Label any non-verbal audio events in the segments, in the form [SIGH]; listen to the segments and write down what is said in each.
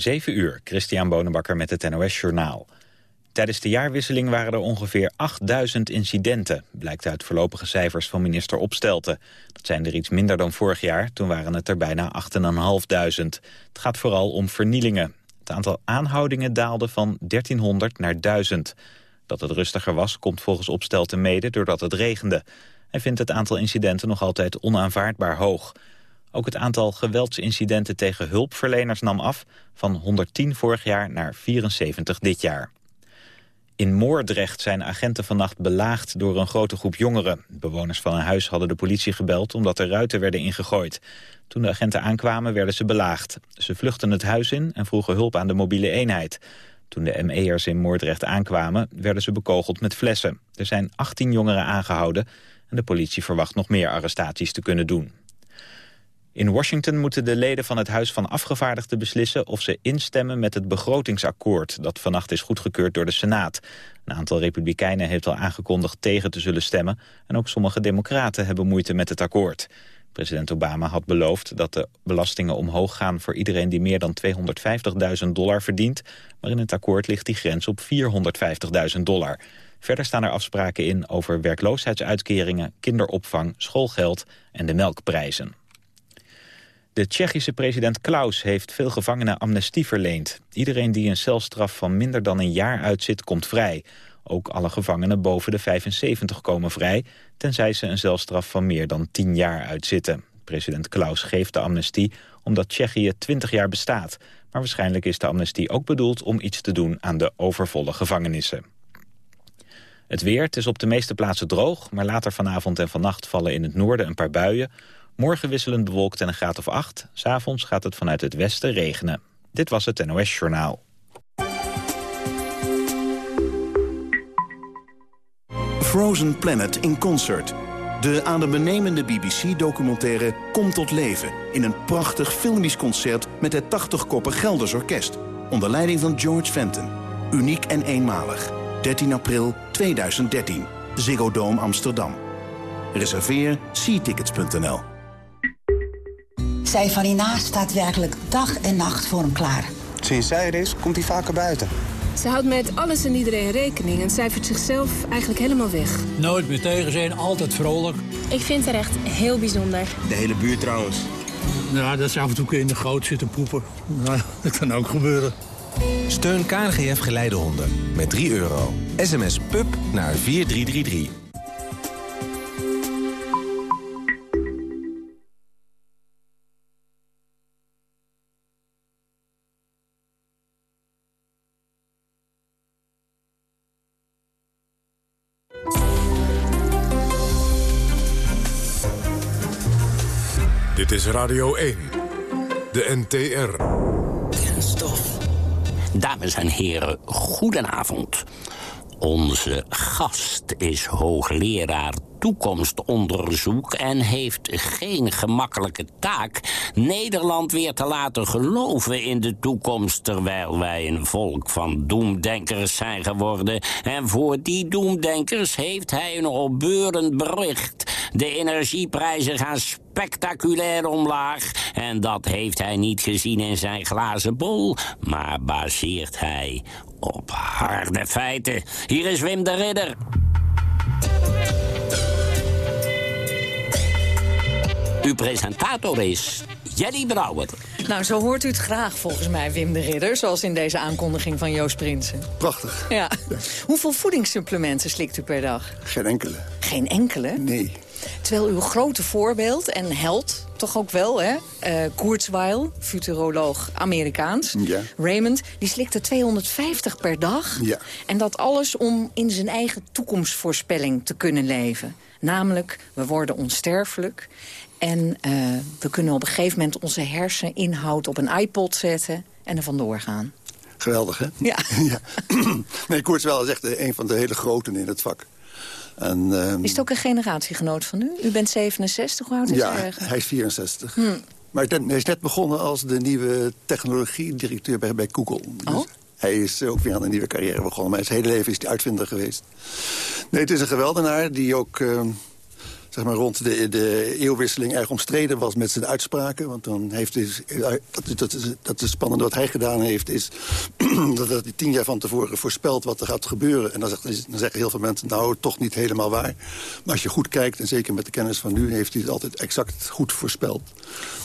7 uur, Christian Bonenbakker met het NOS Journaal. Tijdens de jaarwisseling waren er ongeveer 8000 incidenten... blijkt uit voorlopige cijfers van minister Opstelten. Dat zijn er iets minder dan vorig jaar, toen waren het er bijna 8.500. Het gaat vooral om vernielingen. Het aantal aanhoudingen daalde van 1300 naar 1000. Dat het rustiger was, komt volgens Opstelten mede doordat het regende. Hij vindt het aantal incidenten nog altijd onaanvaardbaar hoog... Ook het aantal geweldsincidenten tegen hulpverleners nam af... van 110 vorig jaar naar 74 dit jaar. In Moordrecht zijn agenten vannacht belaagd door een grote groep jongeren. Bewoners van een huis hadden de politie gebeld omdat er ruiten werden ingegooid. Toen de agenten aankwamen werden ze belaagd. Ze vluchtten het huis in en vroegen hulp aan de mobiele eenheid. Toen de ME'ers in Moordrecht aankwamen werden ze bekogeld met flessen. Er zijn 18 jongeren aangehouden en de politie verwacht nog meer arrestaties te kunnen doen. In Washington moeten de leden van het Huis van Afgevaardigden beslissen of ze instemmen met het begrotingsakkoord dat vannacht is goedgekeurd door de Senaat. Een aantal republikeinen heeft al aangekondigd tegen te zullen stemmen en ook sommige democraten hebben moeite met het akkoord. President Obama had beloofd dat de belastingen omhoog gaan voor iedereen die meer dan 250.000 dollar verdient, maar in het akkoord ligt die grens op 450.000 dollar. Verder staan er afspraken in over werkloosheidsuitkeringen, kinderopvang, schoolgeld en de melkprijzen. De Tsjechische president Klaus heeft veel gevangenen amnestie verleend. Iedereen die een celstraf van minder dan een jaar uitzit, komt vrij. Ook alle gevangenen boven de 75 komen vrij... tenzij ze een celstraf van meer dan 10 jaar uitzitten. President Klaus geeft de amnestie omdat Tsjechië 20 jaar bestaat. Maar waarschijnlijk is de amnestie ook bedoeld om iets te doen aan de overvolle gevangenissen. Het weer, het is op de meeste plaatsen droog... maar later vanavond en vannacht vallen in het noorden een paar buien... Morgen wisselend bewolkt en een graad of 8. S'avonds gaat het vanuit het westen regenen. Dit was het NOS Journaal. Frozen Planet in Concert. De aan de benemende BBC-documentaire komt tot leven... in een prachtig filmisch concert met het 80-koppig Gelders Orkest... onder leiding van George Fenton. Uniek en eenmalig. 13 april 2013. Ziggo Dome Amsterdam. Reserveer seatickets.nl zij van hiernaast staat werkelijk dag en nacht voor hem klaar. Sinds zij er is, komt hij vaker buiten. Ze houdt met alles en iedereen rekening en cijfert zichzelf eigenlijk helemaal weg. Nooit meer tegen zijn, altijd vrolijk. Ik vind haar echt heel bijzonder. De hele buurt trouwens. Ja, dat ze af en toe in de goot zitten poepen. Nou, dat kan ook gebeuren. Steun KNGF Geleidehonden met 3 euro. SMS PUB naar 4333. Radio 1, de NTR. Kenstof. Dames en heren, goedenavond. Onze gast is hoogleraar toekomstonderzoek en heeft geen gemakkelijke taak Nederland weer te laten geloven in de toekomst, terwijl wij een volk van doemdenkers zijn geworden. En voor die doemdenkers heeft hij een opbeurend bericht. De energieprijzen gaan spectaculair omlaag. En dat heeft hij niet gezien in zijn glazen bol, maar baseert hij op harde feiten. Hier is Wim de Ridder. Uw presentator is Jelly Brouwer. Nou, zo hoort u het graag volgens mij, Wim de Ridder... zoals in deze aankondiging van Joost Prinsen. Prachtig. Ja. Hoeveel voedingssupplementen slikt u per dag? Geen enkele. Geen enkele? Nee. Terwijl uw grote voorbeeld en held, toch ook wel, hè? Uh, Kurzweil, futuroloog Amerikaans. Ja. Raymond, die slikte 250 per dag. Ja. En dat alles om in zijn eigen toekomstvoorspelling te kunnen leven. Namelijk, we worden onsterfelijk. En uh, we kunnen op een gegeven moment onze herseninhoud op een iPod zetten... en er vandoor gaan. Geweldig, hè? Ja. [LAUGHS] ja. [CLEARS THROAT] nee, Kurzweil is echt een van de hele groten in het vak. En, um, is het ook een generatiegenoot van u? U bent 67, hoe oud is ja, hij hij is 64. Hmm. Maar hij is net begonnen als de nieuwe technologiedirecteur bij, bij Google. Dus oh? hij is ook weer aan een nieuwe carrière begonnen. Maar zijn hele leven is hij uitvinder geweest. Nee, het is een geweldenaar die ook... Uh, zeg maar, rond de, de eeuwwisseling erg omstreden was met zijn uitspraken. Want dan heeft hij, dat, is, dat is spannend wat hij gedaan heeft... is [CLEARS THROAT] dat hij tien jaar van tevoren voorspelt wat er gaat gebeuren. En dan, zegt, dan zeggen heel veel mensen, nou, toch niet helemaal waar. Maar als je goed kijkt, en zeker met de kennis van nu... heeft hij het altijd exact goed voorspeld.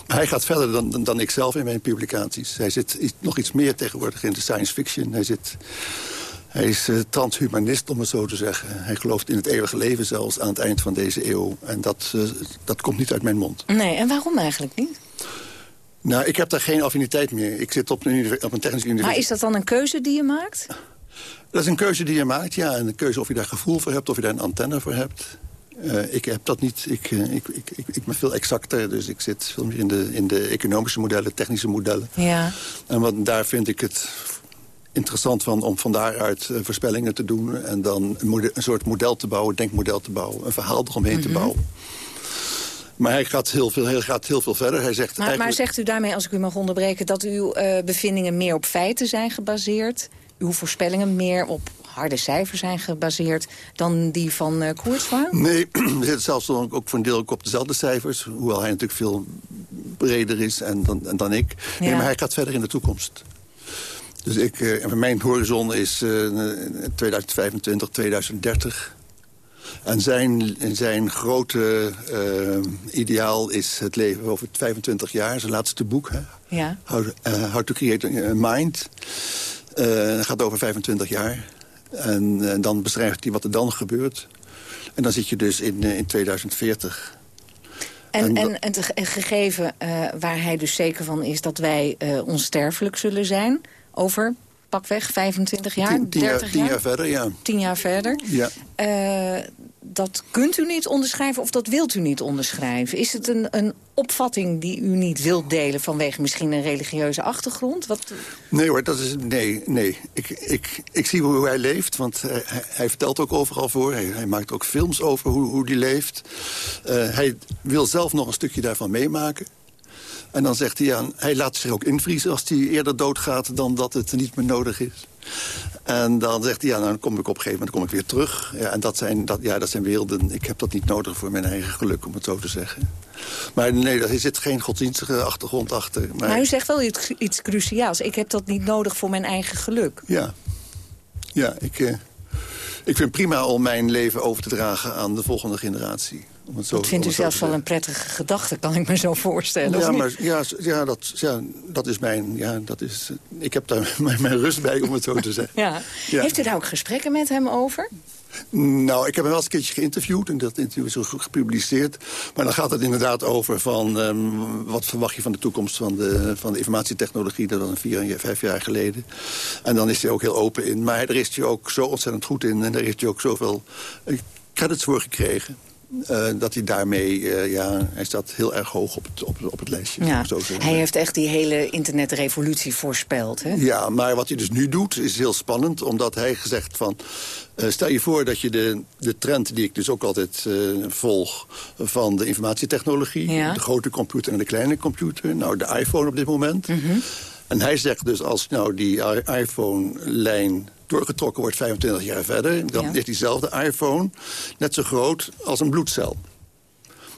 Hij gaat verder dan, dan, dan ik zelf in mijn publicaties. Hij zit nog iets meer tegenwoordig in de science fiction. Hij zit hij is uh, transhumanist, om het zo te zeggen. Hij gelooft in het eeuwige leven zelfs aan het eind van deze eeuw. En dat, uh, dat komt niet uit mijn mond. Nee, en waarom eigenlijk niet? Nou, ik heb daar geen affiniteit meer. Ik zit op een, op een technische universiteit. Maar is dat dan een keuze die je maakt? Dat is een keuze die je maakt, ja. En een keuze of je daar gevoel voor hebt, of je daar een antenne voor hebt. Uh, ik heb dat niet. Ik, uh, ik, ik, ik, ik, ben veel exacter, dus ik zit veel meer in de, in de economische modellen, technische modellen. Ja. En wat, daar vind ik het interessant van om van daaruit uh, voorspellingen te doen... en dan een, model, een, soort model te bouwen, denkmodel te bouwen... een verhaal eromheen mm -hmm. te bouwen. Maar hij gaat heel veel, hij gaat heel veel verder. Hij zegt maar, eigenlijk... maar zegt u daarmee, als ik u mag onderbreken... dat uw uh, bevindingen meer op feiten zijn gebaseerd? Uw voorspellingen meer op harde cijfers zijn gebaseerd... dan die van uh, Koerswaan? Nee, [CLEARS THROAT] we zitten zelfs ook voor een deel op dezelfde cijfers. Hoewel hij natuurlijk veel breder is en dan, en dan ik. Ja. Nee, maar hij gaat verder in de toekomst. Dus ik, uh, mijn horizon is uh, 2025, 2030. En zijn, zijn grote uh, ideaal is het leven over 25 jaar. Zijn laatste boek, hè? Ja. How, uh, How to Create a Mind. Dat gaat over 25 jaar. En dan beschrijft hij wat er dan gebeurt. En dan zit je dus in, in 2040. En, en, en het gegeven waar hij dus zeker van is dat wij onsterfelijk zullen zijn over pakweg 25 jaar, tien, tien 30 jaar? Tien jaar verder, ja. Tien jaar verder. Ja. Uh, dat kunt u niet onderschrijven of dat wilt u niet onderschrijven? Is het een, een opvatting die u niet wilt delen vanwege misschien een religieuze achtergrond? Wat... Nee hoor, dat is, nee, nee. Ik, ik, ik zie hoe hij leeft, want hij, hij vertelt ook overal voor. Hij, hij, maakt ook films over hoe, hoe die leeft. Uh, hij wil zelf nog een stukje daarvan meemaken. En dan zegt hij, ja, hij laat zich ook invriezen als hij eerder doodgaat... dan dat het niet meer nodig is. En dan zegt hij, ja, dan kom ik op een gegeven moment kom ik weer terug. Ja, en dat zijn, dat, ja, dat zijn werelden, ik heb dat niet nodig voor mijn eigen geluk, om het zo te zeggen. Maar nee, er zit geen godsdienstige achtergrond achter. Maar, maar u zegt wel iets, iets cruciaals. Ik heb dat niet nodig voor mijn eigen geluk. Ja, ja ik, uh, ik vind prima om mijn leven over te dragen aan de volgende generatie. Zo, dat vindt u zelfs wel een prettige gedachte, kan ik me zo voorstellen. Ja, maar ja, ja, dat, ja, dat is mijn... Ja, dat is, ik heb daar [LAUGHS] mijn, mijn rust bij, om het zo te zeggen. Ja. ja. Heeft u daar ook gesprekken met hem over? Nou, ik heb hem wel eens een keertje geïnterviewd en dat interview is ook gepubliceerd. Maar dan gaat het inderdaad over van um, wat verwacht je van de toekomst van de, van de informatietechnologie. Dat was een vier, vijf jaar geleden. En dan is hij ook heel open in. Maar daar is hij ook zo ontzettend goed in en daar heeft hij ook zoveel credits voor gekregen. Uh, dat hij daarmee, uh, ja, hij staat heel erg hoog op het, op, op het lijstje. Ja, hij heeft echt die hele internetrevolutie voorspeld, hè? Ja, maar wat hij dus nu doet is heel spannend, omdat hij gezegd van... Uh, stel je voor dat je de, de trend die ik dus ook altijd volg van de informatietechnologie... Ja. de grote computer en de kleine computer, nou de iPhone op dit moment... Mm -hmm. En hij zegt dus, als nou die iPhone-lijn doorgetrokken wordt 25 jaar verder... dan ja. is diezelfde iPhone net zo groot als een bloedcel.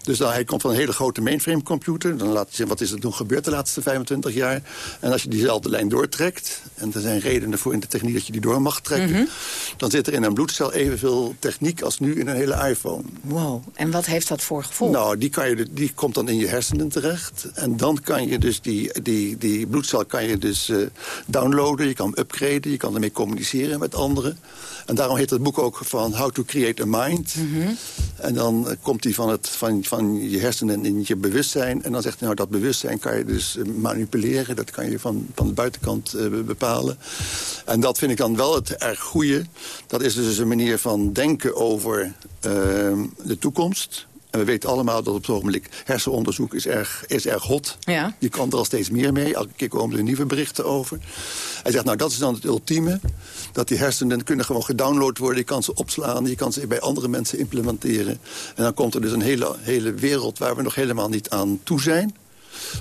Dus dan, hij komt van een hele grote mainframe computer. Dan laat je zien wat is er toen gebeurd de laatste 25 jaar. En als je diezelfde lijn doortrekt... en er zijn redenen voor in de techniek dat je die door mag trekken... Mhm. Mm -hmm. dan zit er in een bloedcel evenveel techniek als nu in een hele iPhone. Wow, en wat heeft dat voor gevolg? Nou, die, kan je, die komt dan in je hersenen terecht. En dan kan je dus die, die, die bloedcel kan je dus uh, downloaden. Je kan upgraden, je kan ermee communiceren met anderen. En daarom heet het boek ook van How to Create a Mind. Mm -hmm. En dan komt die van, het, van, van je hersenen in je bewustzijn. En dan zegt hij, nou, dat bewustzijn kan je dus uh, manipuleren. Dat kan je van, van de buitenkant uh, bepalen. En dat vind ik dan wel het erg goede. Dat is dus een manier van denken over de toekomst. En we weten allemaal dat op het ogenblik hersenonderzoek is erg, is erg hot. Ja. Je kan er al steeds meer mee. Elke keer komen er nieuwe berichten over. Hij zegt, nou dat is dan het ultieme. Dat die hersenen kunnen gewoon gedownload worden. Je kan ze opslaan. Je kan ze bij andere mensen implementeren. En dan komt er dus een hele, hele wereld waar we nog helemaal niet aan toe zijn.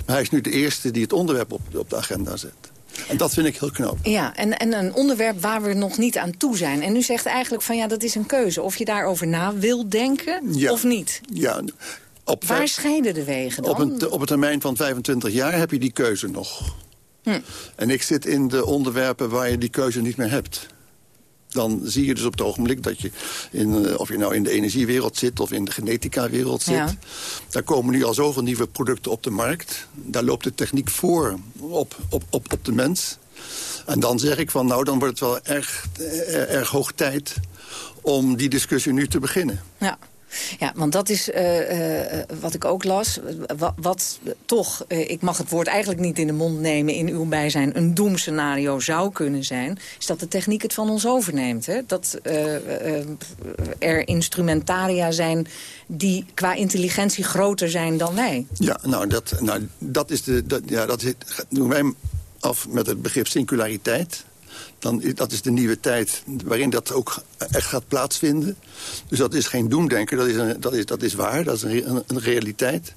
Maar hij is nu de eerste die het onderwerp op, op de agenda zet. En dat vind ik heel knap. Ja, en, en een onderwerp waar we nog niet aan toe zijn. En u zegt eigenlijk van ja, dat is een keuze. Of je daarover na wil denken Ja. of niet. Ja, op Waar scheiden de wegen dan? op, een, op een termijn van 25 jaar heb je die keuze nog. Hm. En ik zit in de onderwerpen waar je die keuze niet meer hebt. Dan zie je dus op het ogenblik dat je, in, eh, of je nou in de energiewereld zit... of in de genetica-wereld zit... Ja. daar komen nu al zoveel nieuwe producten op de markt. Daar loopt de techniek voor op, op, op, op de mens. En dan zeg ik van, nou, dan wordt het wel erg, eh, erg hoog tijd... om die discussie nu te beginnen. Ja. Ja, want dat is eh, eh, wat ik ook las. Wat, toch, eh, ik mag het woord eigenlijk niet in de mond nemen in uw bijzijn... een doemscenario zou kunnen zijn... is dat de techniek het van ons overneemt. Hè? Dat er instrumentaria zijn die qua intelligentie groter zijn dan wij. Ja, nou, dat, nou, dat is de. Dat, ja, dat is, doen wij af met het begrip singulariteit. Dan, dat is de nieuwe tijd waarin dat ook echt gaat plaatsvinden. Dus dat is geen doemdenken, dat is, een, dat is, dat is waar, dat is een, een realiteit.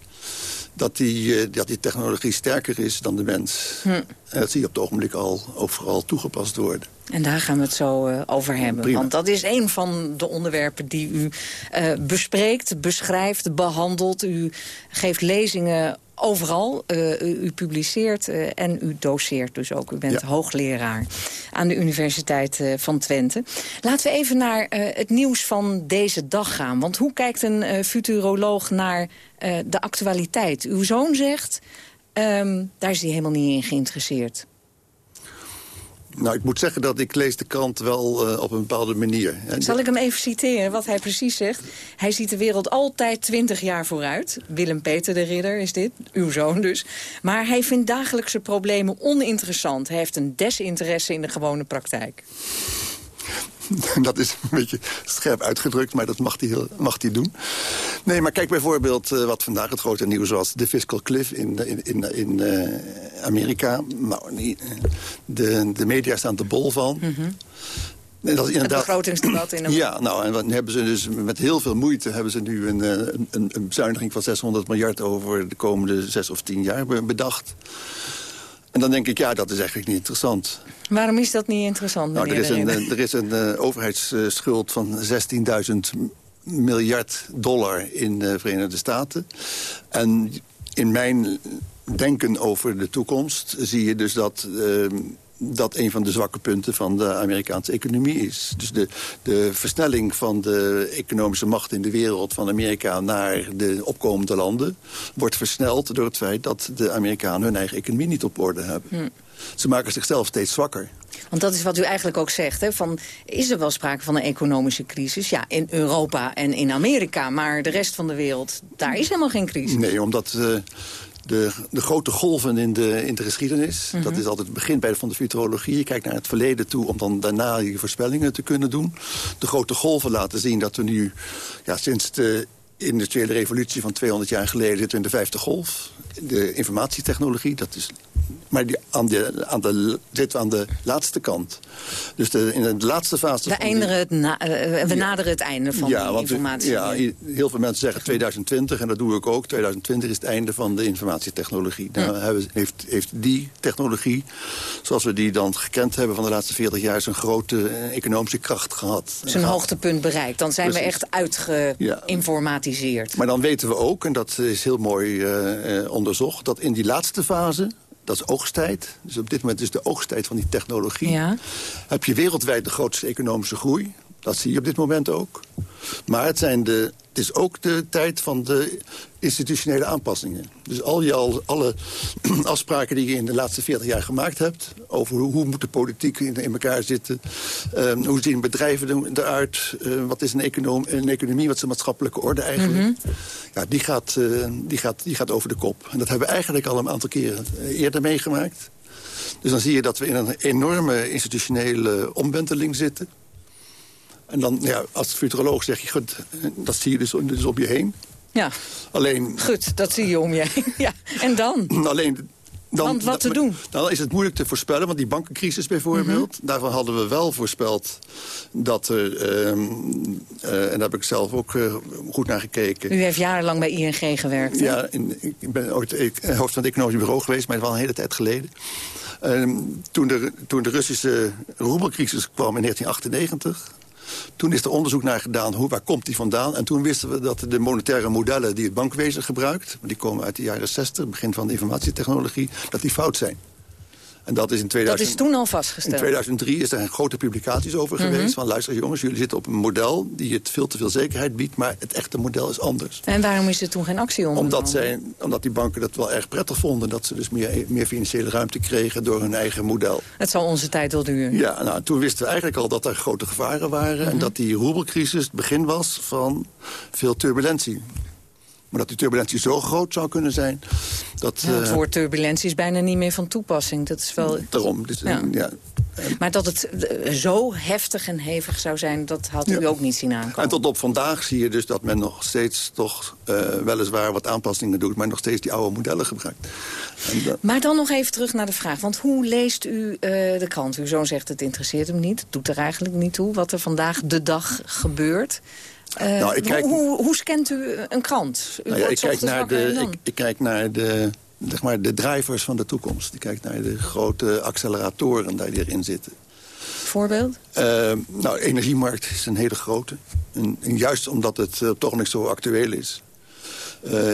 Dat die, eh, dat die technologie sterker is dan de mens. Hm. En dat zie je op het ogenblik al overal toegepast worden. En daar gaan we het zo eh, over hebben. Prima. Want dat is een van de onderwerpen die u eh, bespreekt, beschrijft, behandelt. U geeft lezingen overal. Eh, u, u publiceert en u doseert dus ook. U bent Ja. hoogleraar aan de Universiteit van Twente. Laten we even naar het nieuws van deze dag gaan. Want hoe kijkt een futuroloog naar de actualiteit? Uw zoon zegt, ehm, daar is hij helemaal niet in geïnteresseerd. Nou, ik moet zeggen dat ik lees de krant wel eh, op een bepaalde manier. Zal ik hem even citeren wat hij precies zegt? Hij ziet de wereld altijd twintig jaar vooruit. Willem-Peter de Ridder is dit, uw zoon dus. Maar hij vindt dagelijkse problemen oninteressant. Hij heeft een desinteresse in de gewone praktijk. [LAUGHS] Dat is een beetje scherp uitgedrukt, maar dat mag hij, mag hij doen. Nee, maar kijk bijvoorbeeld eh, wat vandaag het grote nieuws was. De fiscal cliff in, in, in, in eh, Amerika. Nou, eh, de, de media staan te bol van. En dat is Het inderdaad... begrotingsdebat in [CLEARS THROAT] een... Ja, nou, en dan hebben ze dus met heel veel moeite hebben ze nu een, een, een bezuiniging van 600 miljard over de komende zes of tien jaar be- bedacht. En dan denk ik, ja, dat is eigenlijk niet interessant. Waarom is dat niet interessant, Nou, er is een, eh, er is een eh, overheidsschuld van 16.000 miljard dollar in de Verenigde Staten. En in mijn denken over de toekomst zie je dus dat... eh, dat een van de zwakke punten van de Amerikaanse economie is. Dus de, de versnelling van de economische macht in de wereld... van Amerika naar de opkomende landen... wordt versneld door het feit dat de Amerikanen hun eigen economie niet op orde hebben. Hm. Ze maken zichzelf steeds zwakker. Want dat is wat u eigenlijk ook zegt. Hè? Van, is er wel sprake van een economische crisis? Ja, in Europa en in Amerika. Maar de rest van de wereld, daar is helemaal geen crisis. Nee, omdat eh, de, de grote golven in de, in de geschiedenis... Mhm. dat is altijd het begin bij van de futurologie. Je kijkt naar het verleden toe om dan daarna je voorspellingen te kunnen doen. De grote golven laten zien dat we nu ja, sinds de industriële revolutie van 200 jaar geleden... zitten we in de vijfde golf. De informatietechnologie, dat is... Maar die, aan de, aan de, zitten we aan de laatste kant. Dus de, in de laatste fase... We, de- eindigen het na- eh, we naderen het einde van ja, die want we- informatie. ja, heel veel mensen zeggen 2020 en dat doe ik ook. 2020 is het einde van de informatietechnologie. Nou, heeft, heeft die technologie, zoals we die dan gekend hebben van de laatste 40 jaar... zijn grote eh, economische kracht gehad. zijn hoogtepunt bereikt. Dan zijn we echt uitgeïnformatiseerd. Maar dan weten we ook, en dat is heel mooi eh, onderzocht... dat in die laatste fase, dat is oogsttijd... dus op dit moment is de oogsttijd van die technologie... Ja. heb je wereldwijd de grootste economische groei. Dat zie je op dit moment ook. Maar het, zijn de, het is ook de tijd van de institutionele aanpassingen. Dus al je al, alle [CLEARS THROAT] afspraken die je in de laatste 40 jaar gemaakt hebt... over hoe, hoe moet de politiek in, in elkaar zitten... ehm, hoe zien bedrijven er- eruit... eh, wat is een, econom, een economie, wat is een maatschappelijke orde eigenlijk... ja, die, gaat, eh, die, gaat, die gaat over de kop. En dat hebben we eigenlijk al een aantal keren eh, eerder meegemaakt. Dus dan zie je dat we in een enorme institutionele omwenteling zitten... En dan, ja, als futuroloog zeg je, goed, dat zie je dus, dus op je heen. Ja, Alleen, goed, dat zie je om je heen. Ja. En dan? [CLEARS THROAT] alleen want wat te doen? Dan is het moeilijk te voorspellen, want die bankencrisis bijvoorbeeld... Mhm. daarvan hadden we wel voorspeld dat er... ehm, eh, en daar heb ik zelf ook eh, goed naar gekeken... U heeft jarenlang bij ING gewerkt, hè? Ja, in, ik ben ooit e- hoofd van het economisch bureau geweest, maar wel een hele tijd geleden. Ehm, toen, de, toen de Russische roebelcrisis kwam in 1998... Toen is er onderzoek naar gedaan, hoe, waar komt die vandaan? En toen wisten we dat de monetaire modellen die het bankwezen gebruikt... die komen uit de jaren 60, begin van de informatietechnologie... dat die fout zijn. En dat is in 2000, Dat is toen al in vastgesteld. 2003 is er grote publicaties over Mhm. geweest. Van luister jongens, jullie zitten op een model die het veel te veel zekerheid biedt... maar het echte model is anders. En waarom is er toen geen actie ondernomen? Omdat, zij, omdat die banken dat wel erg prettig vonden. Dat ze dus meer, meer financiële ruimte kregen door hun eigen model. Het zal onze tijd wel duren. Ja, nou, toen wisten we eigenlijk al dat er grote gevaren waren. Mhm. En dat die roebelcrisis het begin was van veel turbulentie. Maar dat die turbulentie zo groot zou kunnen zijn... Dat, het eh, woord turbulentie is bijna niet meer van toepassing. Dat is wel... Daarom. Dus, Ja. ja. Maar dat het eh, zo heftig en hevig zou zijn, dat had u Ja. ook niet zien aankomen. En tot op vandaag zie je dus dat men nog steeds toch eh, weliswaar wat aanpassingen doet... maar nog steeds die oude modellen gebruikt. En Maar dan nog even terug naar de vraag. Want hoe leest u de krant? Uw zoon zegt het interesseert hem niet. Het doet er eigenlijk niet toe wat er vandaag de dag gebeurt. Eh, Nou, ik kijk- hoe, hoe, hoe scant u een krant? U Nou ja, ik, kijk naar de, ik, ik kijk naar de, zeg maar, de drivers van de toekomst. Ik kijk naar de grote acceleratoren die erin zitten. Voorbeeld? Eh, nou, de energiemarkt is een hele grote. En, en juist omdat het eh, toch nog zo actueel is.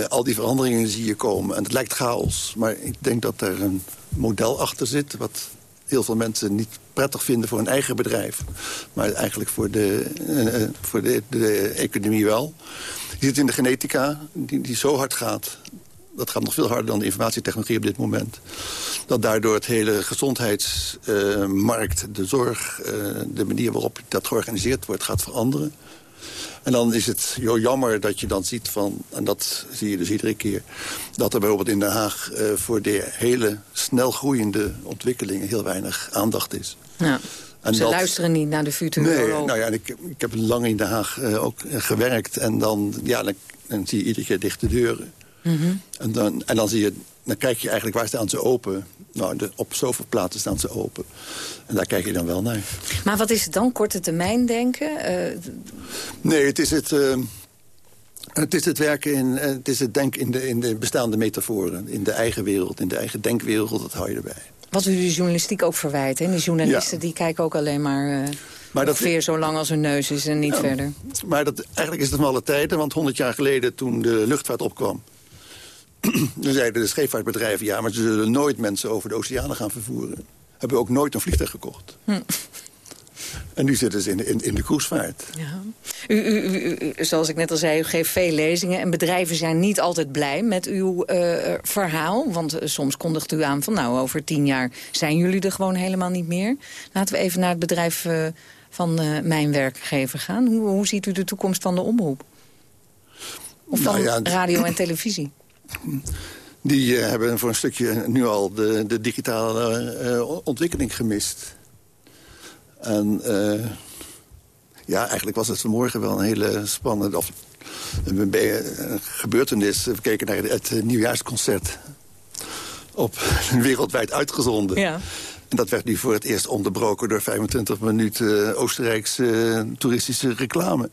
al die veranderingen zie je komen. En het lijkt chaos. Maar ik denk dat er een model achter zit... wat heel veel mensen niet prettig vinden voor hun eigen bedrijf. Maar eigenlijk voor de, eh, eh, voor de, de economie wel. Je zit in de genetica, die, die zo hard gaat... dat gaat nog veel harder dan de informatietechnologie op dit moment. Dat daardoor het hele gezondheidsmarkt, de zorg... eh, de manier waarop dat georganiseerd wordt, gaat veranderen. En dan is het joh, jammer dat je dan ziet van... en dat zie je dus iedere keer... dat er bijvoorbeeld in Den Haag eh, voor de hele snel groeiende ontwikkelingen... heel weinig aandacht is. Ja. En Ze dat- luisteren niet naar de Futuro. Nee, nou ja, en ik, ik heb lang in Den Haag eh, ook eh, gewerkt. En dan, ja, dan, dan zie je iedere keer dichte deuren. Mhm. En dan, en dan, zie je, dan kijk je eigenlijk, waar staan ze open? Nou, de, op zoveel plaatsen staan ze open. En daar kijk je dan wel naar. Maar wat is het dan? Korte termijn denken? Eh, Nee, het is het... eh, het is het werken in, eh, het is het denken in de, in de bestaande metaforen. In de eigen wereld, in de eigen denkwereld, dat hou je erbij. wat u de journalistiek ook verwijt. Hè? Die journalisten die kijken ook alleen maar, eh Maar dat- ongeveer zo lang als hun neus is en niet Ja. verder. Maar dat, eigenlijk is het van alle tijden, want 100 jaar geleden toen de luchtvaart opkwam... [CLEARS THROAT] dan zeiden de scheepvaartbedrijven, ja, maar ze zullen nooit mensen over de oceanen gaan vervoeren. Hebben ook nooit een vliegtuig gekocht. Hm. [LAUGHS] En nu zitten ze in, in, in de cruisevaart. Ja. U, u, zoals ik net al zei, u geeft veel lezingen... en bedrijven zijn niet altijd blij met uw eh, verhaal. Want eh, soms kondigt u aan van nou, over tien jaar zijn jullie er gewoon helemaal niet meer. Laten we even naar het bedrijf eh, van eh, mijn werkgever gaan. Hoe, hoe ziet u de toekomst van de omroep? Of van Nou ja, radio en televisie? Die eh, hebben voor een stukje nu al de, de digitale eh, ontwikkeling gemist. En eh, ja, eigenlijk was het vanmorgen wel een hele spannende of, een, be- een gebeurtenis. We keken naar het nieuwjaarsconcert op wereldwijd uitgezonden. Ja. En dat werd nu voor het eerst onderbroken door 25 minuten Oostenrijkse toeristische reclame.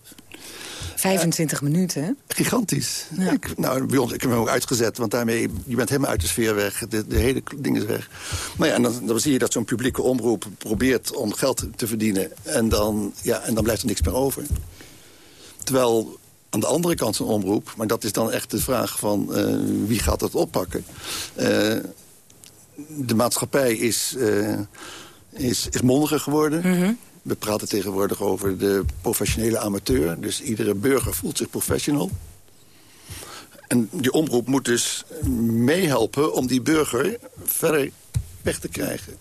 25 minuten? Gigantisch. Ik, nou, bij ons, ik heb hem ook uitgezet, want daarmee, je bent helemaal uit de sfeer weg. De, de hele ding is weg. Maar ja, en dan, dan zie je dat zo'n publieke omroep probeert om geld te verdienen. En dan, ja, en dan blijft er niks meer over. Terwijl aan de andere kant zo'n omroep, maar dat is dan echt de vraag van eh, wie gaat dat oppakken. Eh, de maatschappij is, eh, is, is mondiger geworden. We praten tegenwoordig over de professionele amateur. Dus iedere burger voelt zich professional. En die omroep moet dus meehelpen om die burger verder weg te krijgen.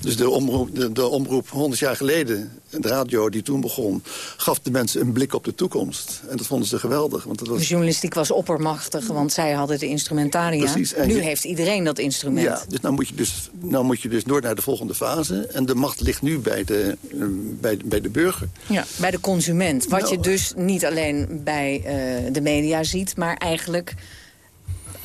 Dus de omroep, de, de omroep 100 jaar geleden, de radio die toen begon... gaf de mensen een blik op de toekomst. En dat vonden ze geweldig. Want dat De was, journalistiek was oppermachtig, want zij hadden de instrumentaria. Precies, en nu je- heeft iedereen dat instrument. Ja, dus nou moet, je dus nou moet je dus door naar de volgende fase. En de macht ligt nu bij de, eh, bij, bij de burger. Ja, bij de consument. Wat Nou. je dus niet alleen bij eh, de media ziet, maar eigenlijk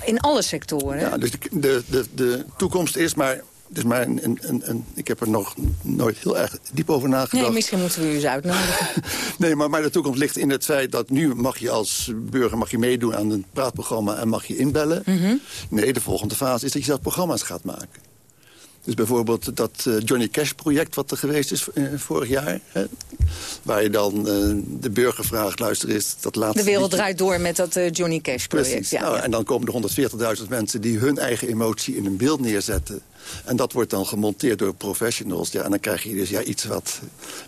In alle sectoren. Ja, dus de, de, de, de toekomst is maar dus maar een, een, een, ik heb er nog nooit heel erg diep over nagedacht. Nee, misschien moeten we u eens uitnodigen. [LAUGHS] nee, maar, maar de toekomst ligt in het feit dat nu mag je als burger mag je meedoen aan een praatprogramma en mag je inbellen. Mhm. Nee, de volgende fase is dat je zelf programma's gaat maken. Dus bijvoorbeeld dat uh, Johnny Cash-project wat er geweest is uh, vorig jaar. Hè, waar je dan uh, de burger vraagt, luister eens, dat laatste... De wereld draait door met dat Johnny Cash-project. Ja, nou, ja. En dan komen er 140.000 mensen die hun eigen emotie in een beeld neerzetten. En dat wordt dan gemonteerd door professionals. Ja, en dan krijg je dus ja, iets wat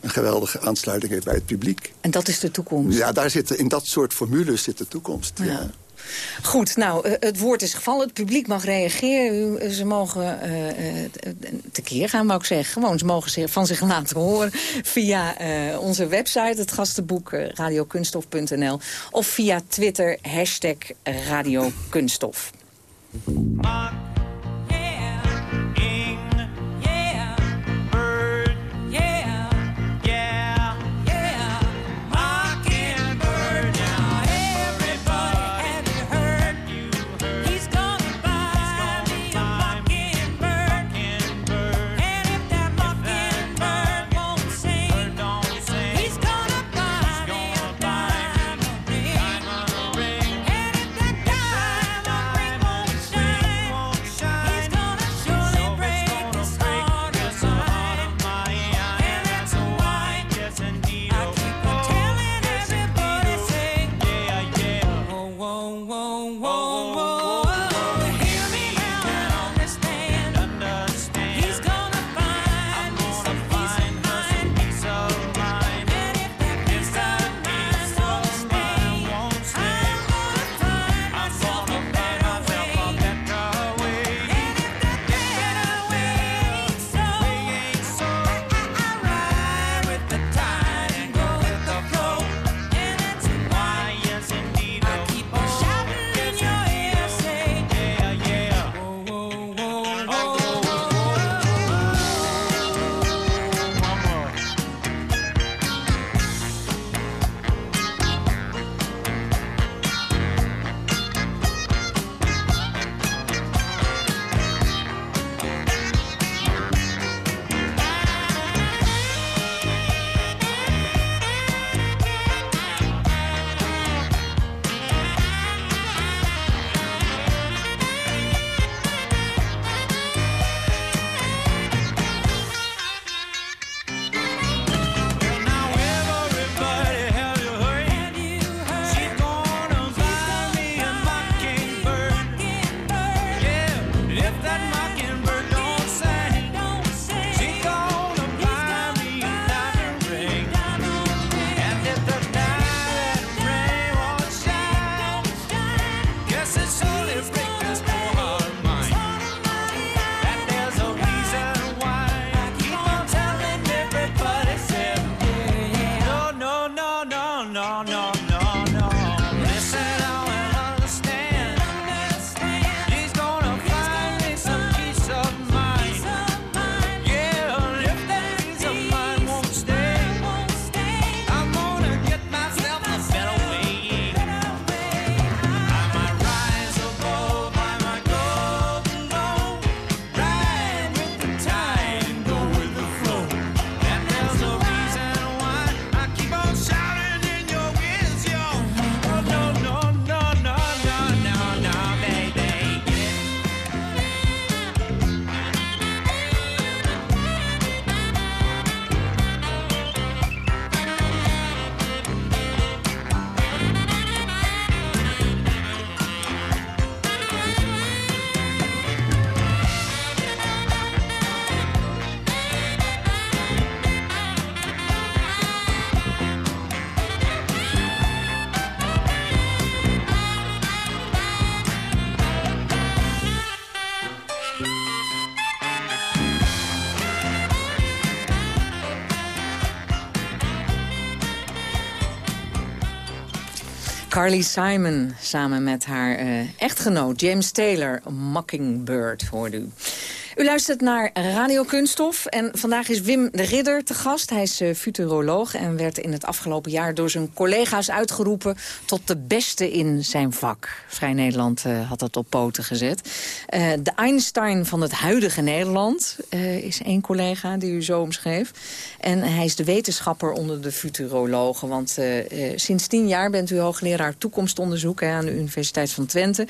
een geweldige aansluiting heeft bij het publiek. En dat is de toekomst? Ja, daar zit, in dat soort formules zit de toekomst. Ja. ja. Goed, nou, het woord is gevallen. Het publiek mag reageren. Ze mogen uh, tekeer gaan, wou ik zeggen. Gewoon, ze mogen van zich laten horen via onze website, het gastenboek radiokunstof.nl. Of via Twitter, hashtag radiokunststof. Carly Simon samen met haar uh, echtgenoot James Taylor, Mockingbird, hoorde u. U luistert naar Radio Kunststof en vandaag is Wim de Ridder te gast. Hij is uh, futuroloog en werd in het afgelopen jaar door zijn collega's uitgeroepen... tot de beste in zijn vak. Vrij Nederland uh, had dat op poten gezet. Uh, de Einstein van het huidige Nederland is één collega die u zo omschreef. En hij is de wetenschapper onder de futurologen. Want sinds tien jaar bent u hoogleraar toekomstonderzoek aan de Universiteit van Twente.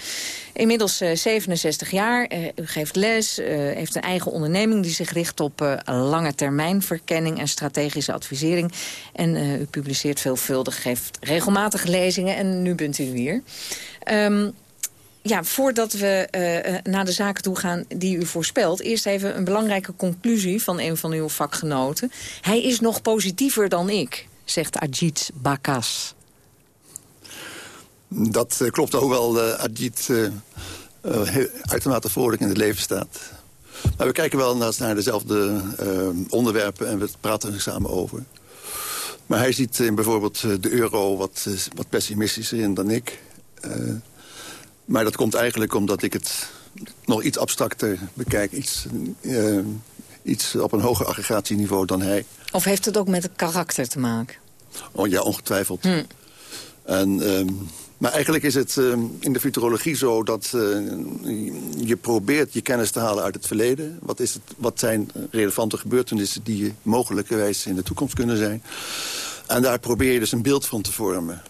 Inmiddels 67 jaar. u geeft les heeft een eigen onderneming die zich richt op uh, lange termijn verkenning en strategische advisering. En uh, u publiceert veelvuldig, geeft regelmatig lezingen en nu bent u hier. Um, ja, voordat we uh, naar de zaken toe gaan die u voorspelt... eerst even een belangrijke conclusie van een van uw vakgenoten. Hij is nog positiever dan ik, zegt Ajit Bakas. Dat uh, klopt, hoewel uh, Ajit uitermate vrolijk in het leven staat. Maar we kijken wel naar, dezelfde uh, onderwerpen en we praten er samen over. Maar hij ziet in bijvoorbeeld eh, de euro wat, uh, wat pessimistischer in dan ik. Uh, maar dat komt eigenlijk omdat ik het nog iets abstracter bekijk. Iets, iets op een hoger aggregatieniveau dan hij. Of heeft het ook met het karakter te maken? Oh ja, ongetwijfeld. Hm. En... Um, maar eigenlijk is het uh, in de futurologie zo dat uh, je probeert je kennis te halen uit het verleden. Wat, is het, wat zijn relevante gebeurtenissen die mogelijkerwijs in de toekomst kunnen zijn. En daar probeer je dus een beeld van te vormen.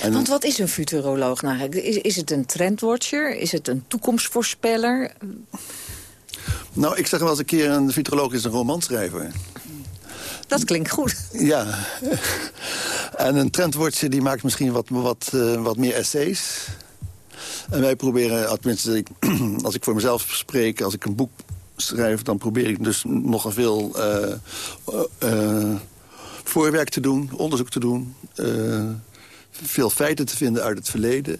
En... Want wat is een futuroloog nou eigenlijk? Is, is het een trendwatcher? Is het een toekomstvoorspeller? Nou, ik zeg wel eens een keer, een futuroloog is een romanschrijver. Dat klinkt goed. Ja. [LAUGHS] En een trendwoordje die maakt misschien wat, wat, uh, wat meer essays. En wij proberen, tenminste, [CLEARS THROAT] als ik voor mezelf spreek... als ik een boek schrijf, dan probeer ik dus nogal veel uh, voorwerk te doen, onderzoek te doen... veel feiten te vinden uit het verleden.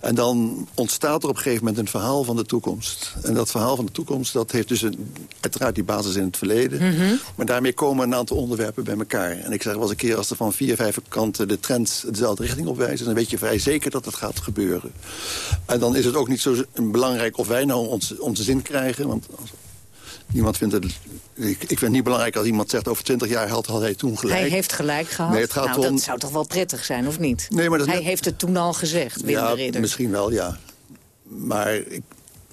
En dan ontstaat er op een gegeven moment een verhaal van de toekomst. En dat verhaal van de toekomst dat heeft dus een, uiteraard die basis in het verleden. Mhm. Maar daarmee komen een aantal onderwerpen bij elkaar. En ik zeg wel eens een keer, als er van vier, vijf kanten de trends dezelfde richting opwijzen... dan weet je vrij zeker dat het gaat gebeuren. En dan is het ook niet zo belangrijk of wij nou onze, onze zin krijgen. Want Niemand vindt het... Ik, ik vind het niet belangrijk als iemand zegt... over twintig jaar had, had hij toen gelijk. Hij heeft gelijk gehad? Nee, het gaat nou, om... dat zou toch wel prettig zijn, of niet? Nee, maar dat hij heeft het toen al gezegd, Wim ja, de Ridder. misschien wel, ja. Maar ik,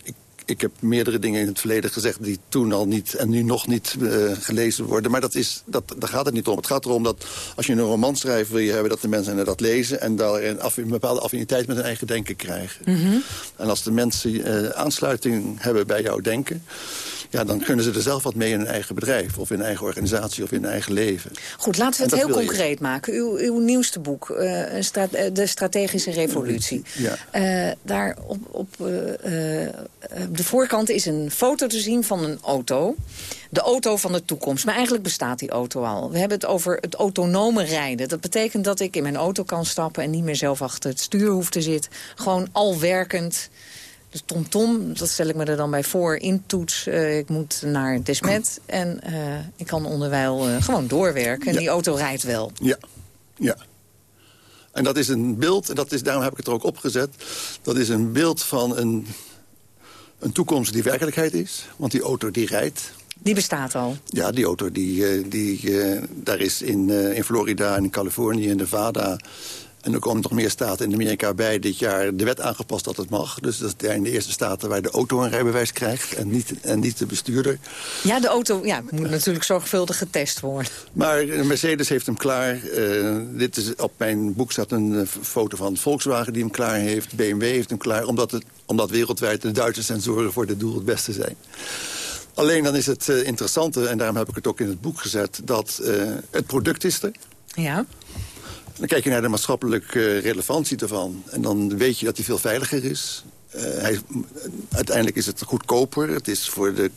ik, ik heb meerdere dingen in het verleden gezegd... die toen al niet en nu nog niet uh, gelezen worden. Maar dat is, dat, daar gaat het niet om. Het gaat erom dat als je een roman schrijft... wil je hebben dat de mensen dat lezen... en daar een, een bepaalde affiniteit met hun eigen denken krijgen. Mm -hmm. En als de mensen uh, aansluiting hebben bij jouw denken ja, dan kunnen ze er zelf wat mee in hun eigen bedrijf... of in hun eigen organisatie of in hun eigen leven. Goed, laten we het heel concreet maken. Uw, uw nieuwste boek, uh, De Strategische Revolutie. Ja. Uh, daar op, op uh, de voorkant is een foto te zien van een auto. De auto van de toekomst. Maar eigenlijk bestaat die auto al. We hebben het over het autonome rijden. Dat betekent dat ik in mijn auto kan stappen... en niet meer zelf achter het stuur hoef te zitten. Gewoon al werkend dus TomTom, dat stel ik me er dan bij voor, intoets. Uh, ik moet naar Desmet en uh, ik kan onderwijl uh, gewoon doorwerken. En ja. die auto rijdt wel. Ja, ja. En dat is een beeld, en dat is, daarom heb ik het er ook opgezet... dat is een beeld van een, een toekomst die werkelijkheid is. Want die auto die rijdt. Die bestaat al? Ja, die auto, die, die, daar is in, in Florida en in Californië, in Nevada... En er komen nog meer staten in Amerika bij dit jaar de wet aangepast dat het mag. Dus dat zijn de eerste staten waar de auto een rijbewijs krijgt en niet, en niet de bestuurder. Ja, de auto ja, moet natuurlijk zorgvuldig getest worden. Maar Mercedes heeft hem klaar. Uh, dit is, op mijn boek staat een uh, foto van Volkswagen die hem klaar heeft. BMW heeft hem klaar, omdat, het, omdat wereldwijd de Duitse sensoren voor dit doel het beste zijn. Alleen dan is het uh, interessante, en daarom heb ik het ook in het boek gezet... dat het product is er. Ja. Dan kijk je naar de maatschappelijke relevantie ervan. En dan weet je dat hij veel veiliger is. Uh, hij, uiteindelijk is het goedkoper. Het is voor de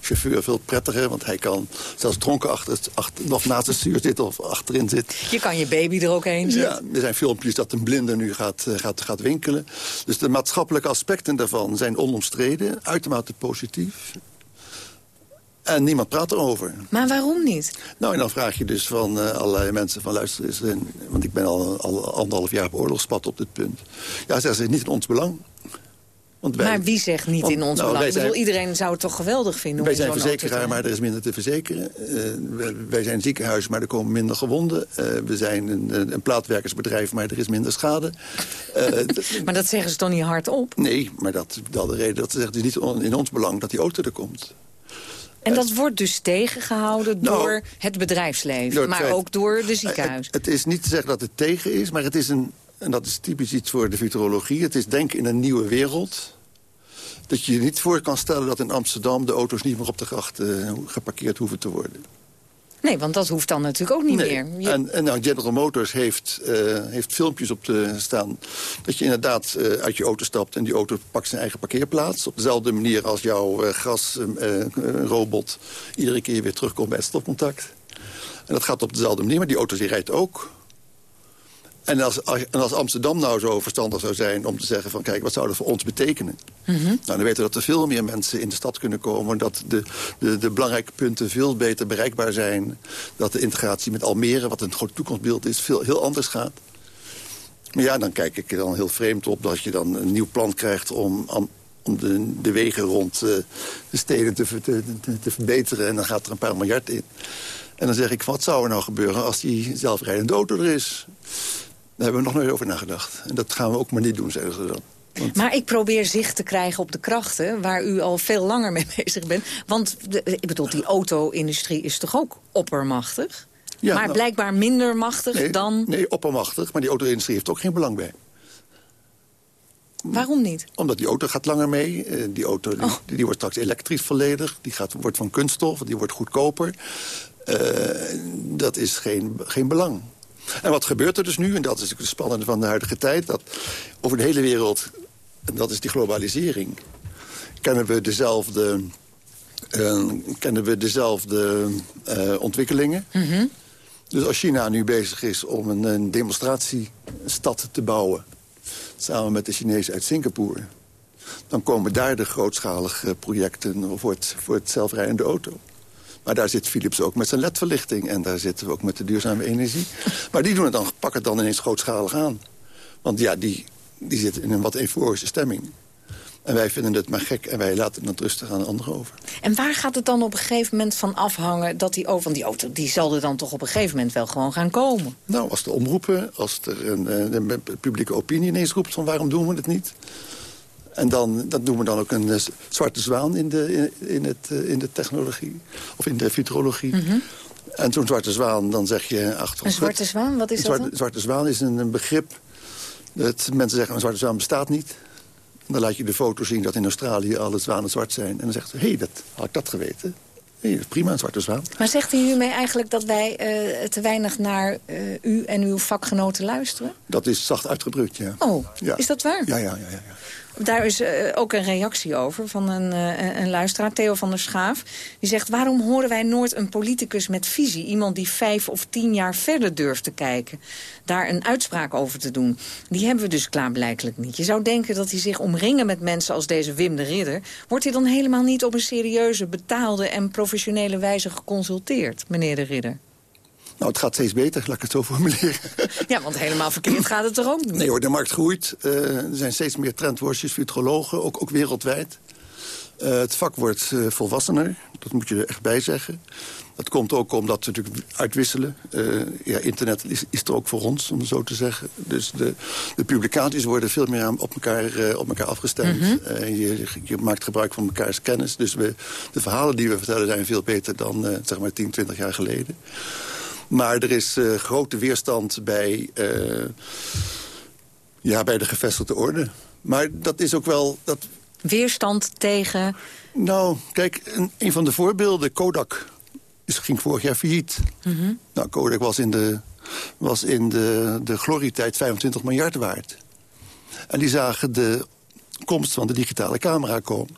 chauffeur veel prettiger. Want hij kan zelfs dronken achter, achter, of naast het stuur zitten of achterin zitten. Je kan je baby er ook heen zetten. Ja, er zijn filmpjes dat een blinde nu gaat, gaat, gaat winkelen. Dus de maatschappelijke aspecten daarvan zijn onomstreden. Uitermate positief. En niemand praat erover. Maar waarom niet? Nou, en dan vraag je dus van uh, allerlei mensen van... luister eens, want ik ben al, al anderhalf jaar op oorlogspad op dit punt. Ja, zeggen ze, niet in ons belang. Want wij, maar wie zegt niet Want, in ons nou, belang? Ik bedoel, iedereen zou het toch geweldig vinden Wij zijn verzekeraar, maar er is minder te verzekeren. Eh, wij, wij zijn een ziekenhuis, maar er komen minder gewonden. Eh, we zijn een, een plaatwerkersbedrijf, maar er is minder schade. Eh, [LAUGHS] Maar dat zeggen ze toch niet hardop? nee, maar dat, dat de reden dat ze zeggen... het is niet on- in ons belang dat die auto er komt. En dat wordt dus tegengehouden Nou, door het bedrijfsleven, door het maar feit- ook door de ziekenhuis. Het, het is niet te zeggen dat het tegen is, maar het is een... en dat is typisch iets voor de futurologie... het is denken in een nieuwe wereld... dat je je niet voor kan stellen dat in Amsterdam... de auto's niet meer op de gracht eh, geparkeerd hoeven te worden. Nee, want dat hoeft dan natuurlijk ook niet Nee. meer. Je- En, en nou, General Motors heeft, eh, heeft filmpjes op te staan... dat je inderdaad eh, uit je auto stapt en die auto pakt zijn eigen parkeerplaats. Op dezelfde manier als jouw eh, gasrobot iedere keer weer terugkomt bij het stopcontact. En dat gaat op dezelfde manier, maar die auto die rijdt ook. En als, als, en als Amsterdam nou zo verstandig zou zijn om te zeggen van... kijk, wat zou dat voor ons betekenen? Mhm. Nou, dan weten we dat er veel meer mensen in de stad kunnen komen. Dat de, de, de belangrijke punten veel beter bereikbaar zijn. Dat de integratie met Almere, wat een groot toekomstbeeld is, veel, heel anders gaat. Maar ja, dan kijk ik er dan heel vreemd op dat je dan een nieuw plan krijgt... om, om de, de wegen rond eh, de steden te, te, te, te verbeteren. En dan gaat er een paar miljard in. En dan zeg ik, wat zou er nou gebeuren als die zelfrijdende auto er is? Daar hebben we nog nooit over nagedacht. En dat gaan we ook maar niet doen, zeggen ze dan. Maar ik probeer zicht te krijgen op de krachten... waar u al veel langer mee [LAUGHS] bezig bent. Want de, ik bedoel, die auto-industrie is toch ook oppermachtig? Ja, maar nou- blijkbaar minder machtig Nee, dan... nee, oppermachtig, maar die auto-industrie heeft ook geen belang bij. Waarom niet? Omdat die auto gaat langer mee. Eh, die auto die, Oh. die, wordt straks elektrisch volledig. Die gaat, wordt van kunststof, die wordt goedkoper. Eh, dat is geen, geen belang. En wat gebeurt er dus nu, en dat is het spannende van de huidige tijd... dat over de hele wereld, en dat is die globalisering... kennen we dezelfde, eh, kennen we dezelfde eh, ontwikkelingen. Dus als China nu bezig is om een, een demonstratiestad te bouwen... samen met de Chinezen uit Singapore... dan komen daar de grootschalige projecten voor het, voor het zelfrijdende auto. Maar daar zit Philips ook met zijn ledverlichting... en daar zitten we ook met de duurzame energie. Maar die doen het dan, pakken het dan ineens grootschalig aan. Want ja, die, die zitten in een wat euforische stemming. En wij vinden het maar gek en wij laten het rustig aan de anderen over. En waar gaat het dan op een gegeven moment van afhangen... dat die auto, want die auto die zal er dan toch op een gegeven moment wel gewoon gaan komen? Nou, als de omroepen, als er een, eh, een publieke opinie ineens roept... van waarom doen we het niet? En dan dat doen we dan ook een eh, zwarte zwaan in de, in, in het, eh, in de technologie. Of in de futurologie. En zo'n zwarte zwaan, dan zeg je... Achter Mhm. Een zwarte zwaan, wat is een dat zwarte, dan? zwarte zwaan is een, een begrip... Dat mensen zeggen, een zwarte zwaan bestaat niet. En dan laat je de foto zien dat in Australië alle zwanen zwart zijn. En dan zegt ze, hé, hey, dat had ik dat geweten. Hey, prima, een zwarte zwaan. Maar zegt u hiermee eigenlijk dat wij eh, te weinig naar u en uw vakgenoten luisteren? Dat is zacht uitgedrukt, ja. Oh, Ja. is dat waar? Ja, ja, ja. ja, ja. Daar is eh, ook een reactie over van een, eh, een luisteraar, Theo van der Schaaf. Die zegt, waarom horen wij nooit een politicus met visie? Iemand die vijf of tien jaar verder durft te kijken. Daar een uitspraak over te doen. Die hebben we dus klaarblijkelijk niet. Je zou denken dat hij zich omringen met mensen als deze Wim de Ridder. Wordt hij dan helemaal niet op een serieuze, betaalde en professionele wijze geconsulteerd, meneer de Ridder? Nou, het gaat steeds beter, laat ik het zo [LAUGHS] formuleren. Ja, want helemaal verkeerd gaat het er ook niet. Nee hoor, de markt groeit. Eh, er zijn steeds meer trendwatchers, futurologen, ook, ook wereldwijd. Eh, het vak wordt eh, volwassener, dat moet je er echt bij zeggen. Dat komt ook omdat we natuurlijk uitwisselen. Ja, internet is, is er ook voor ons, om het zo te zeggen. Dus de, de publicaties worden veel meer op elkaar, op elkaar afgestemd. Mhm. Je, je maakt gebruik van mekaars kennis. Dus we, de verhalen die we vertellen zijn veel beter dan zeg maar 10, 20 jaar geleden. Maar er is eh, grote weerstand bij, eh, ja, bij de gevestigde orde. Maar dat is ook wel... Dat, Weerstand tegen... nou, kijk, een, een van de voorbeelden, Kodak, is, ging vorig jaar failliet. Mhm. Nou, Kodak was in de, was in de, de glorietijd 25 miljard waard. En die zagen de komst van de digitale camera komen.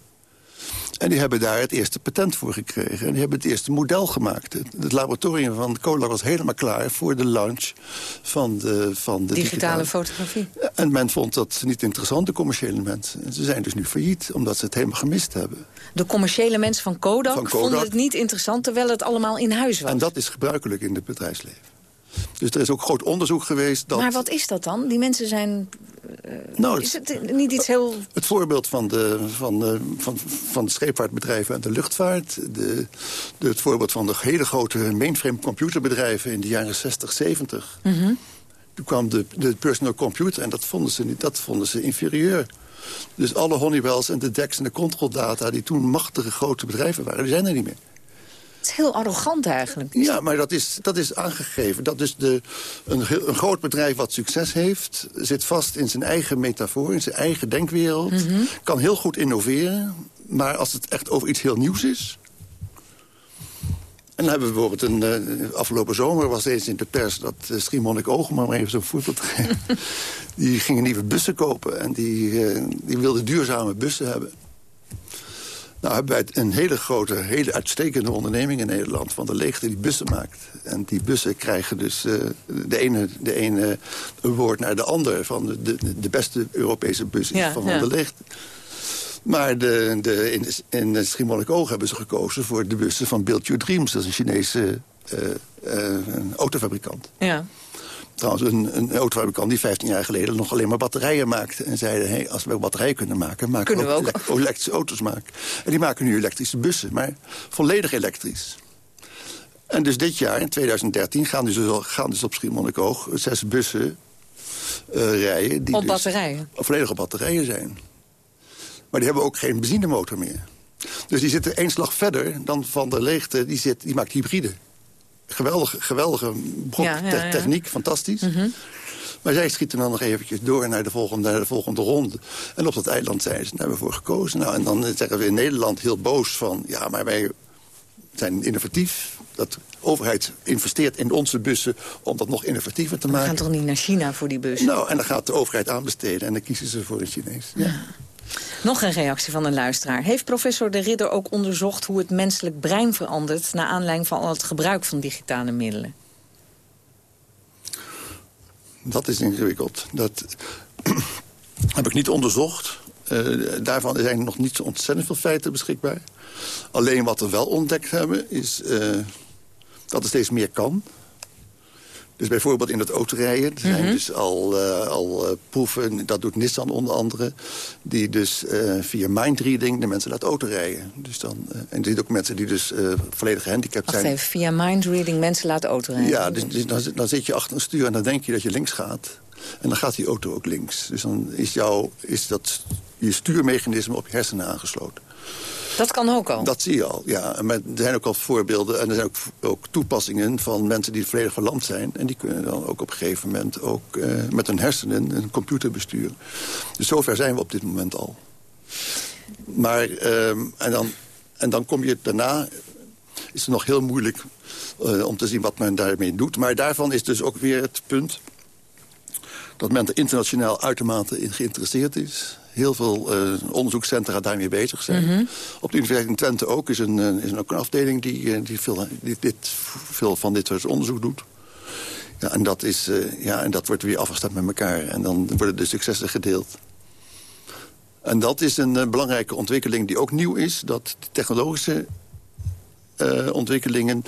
En die hebben daar het eerste patent voor gekregen. En die hebben het eerste model gemaakt. Het, het laboratorium van Kodak was helemaal klaar voor de launch van de, van de digitale fotografie. En men vond dat niet interessant, de commerciële mensen. En ze zijn dus nu failliet, omdat ze het helemaal gemist hebben. De commerciële mensen van Kodak, Van Kodak. vonden het niet interessant... terwijl het allemaal in huis was. En dat is gebruikelijk in het bedrijfsleven. Dus er is ook groot onderzoek geweest. Dat... Maar wat is dat dan? Die mensen zijn... Uh, nou, is het niet iets heel... Het voorbeeld van de, van, de, van, van de scheepvaartbedrijven en de luchtvaart. De, de, het voorbeeld van de hele grote mainframe computerbedrijven in de jaren 60, 70. Mm -hmm. Toen kwam de, de personal computer en dat vonden ze, niet, dat vonden ze inferieur. Dus alle Honeywells en de DEX en de control data... die toen machtige grote bedrijven waren, die zijn er niet meer. Het is heel arrogant eigenlijk. Ja, maar dat is, dat is aangegeven. Dat is de, een, een groot bedrijf wat succes heeft... zit vast in zijn eigen metafoor, in zijn eigen denkwereld. Mm -hmm. Kan heel goed innoveren. Maar als het echt over iets heel nieuws is... En dan hebben we bijvoorbeeld een uh, afgelopen zomer was eens in de pers dat uh, Schiermonnik Ogen, maar even zo'n geven. [LAUGHS] die gingen nieuwe bussen kopen en die, uh, die wilden duurzame bussen hebben. Nou hebben wij een hele grote, hele uitstekende onderneming in Nederland... van de leegte die bussen maakt. En die bussen krijgen dus uh, de ene, de ene woord naar de ander... van de, de, de beste Europese bussen ja, van, ja. de leegte. Maar de, de, in, in Schiermonnikoog hebben ze gekozen voor de bussen van Build Your Dreams. Dat is een Chinese uh, uh, autofabrikant. Ja. Trouwens, een, een autofabrikant die 15 jaar geleden nog alleen maar batterijen maakte. En zeiden, hey, als we batterijen kunnen maken, maken kunnen we ook, [LAUGHS] elektrische auto's maken. En die maken nu elektrische bussen, maar volledig elektrisch. En dus dit jaar, in 2013, gaan dus, gaan dus op Schiermonnikoog zes bussen uh, rijden. Die op dus batterijen? Volledig op batterijen zijn. Maar die hebben ook geen benzinemotor meer. Dus die zitten één slag verder dan van de leegte, die, zit, die maakt hybride geweldige, geweldige brok ja, ja, ja. techniek, fantastisch. Mm -hmm. Maar zij schieten dan nog eventjes door naar de, volgende, naar de volgende ronde. En op dat eiland zijn ze, daar hebben we voor gekozen. Nou, en dan zeggen we in Nederland heel boos van... ja, maar wij zijn innovatief. Dat de overheid investeert in onze bussen om dat nog innovatiever te maken. We gaan toch niet naar China voor die bussen? Nou, en dan gaat de overheid aanbesteden en dan kiezen ze voor een Chinees. Ja. Nog een reactie van een luisteraar. Heeft professor De Ridder ook onderzocht hoe het menselijk brein verandert... naar aanleiding van al het gebruik van digitale middelen? Dat is ingewikkeld. Dat [CLEARS THROAT] heb ik niet onderzocht. Uh, daarvan zijn nog niet zo ontzettend veel feiten beschikbaar. Alleen wat we wel ontdekt hebben is uh, dat er steeds meer kan. Dus bijvoorbeeld in het autorijden. Er zijn mm -hmm. dus al, uh, al uh, proeven, dat doet Nissan onder andere... die dus uh, via mindreading de mensen laten autorijden. Dus dan, en er zijn ook mensen die dus volledig gehandicapt Wacht zijn. Even, via mindreading mensen laten autorijden? Ja, dus, dus dan, dan, zit je achter een stuur en dan denk je dat je links gaat. En dan gaat die auto ook links. Dus dan is, jouw, is dat je stuurmechanisme op je hersenen aangesloten. Dat kan ook al? Dat zie je al, ja. Er zijn ook al voorbeelden en er zijn ook, ook toepassingen van mensen die volledig verlamd zijn. En die kunnen dan ook op een gegeven moment ook uh, met hun hersenen een computer besturen. Dus zover zijn we op dit moment al. Maar, um, en, dan, en dan kom je daarna, is het nog heel moeilijk uh, om te zien wat men daarmee doet. Maar daarvan is dus ook weer het punt dat men er internationaal uitermate in geïnteresseerd is heel veel uh, onderzoekscentra daarmee bezig zijn. Mm -hmm. Op de Universiteit in Twente ook is, een, uh, is ook een afdeling die, uh, die, veel, die dit, veel van dit soort onderzoek doet. Ja, en, dat is, ja, en dat wordt weer afgestemd met elkaar. En dan worden de successen gedeeld. En dat is een belangrijke ontwikkeling die ook nieuw is. Dat de technologische ontwikkelingen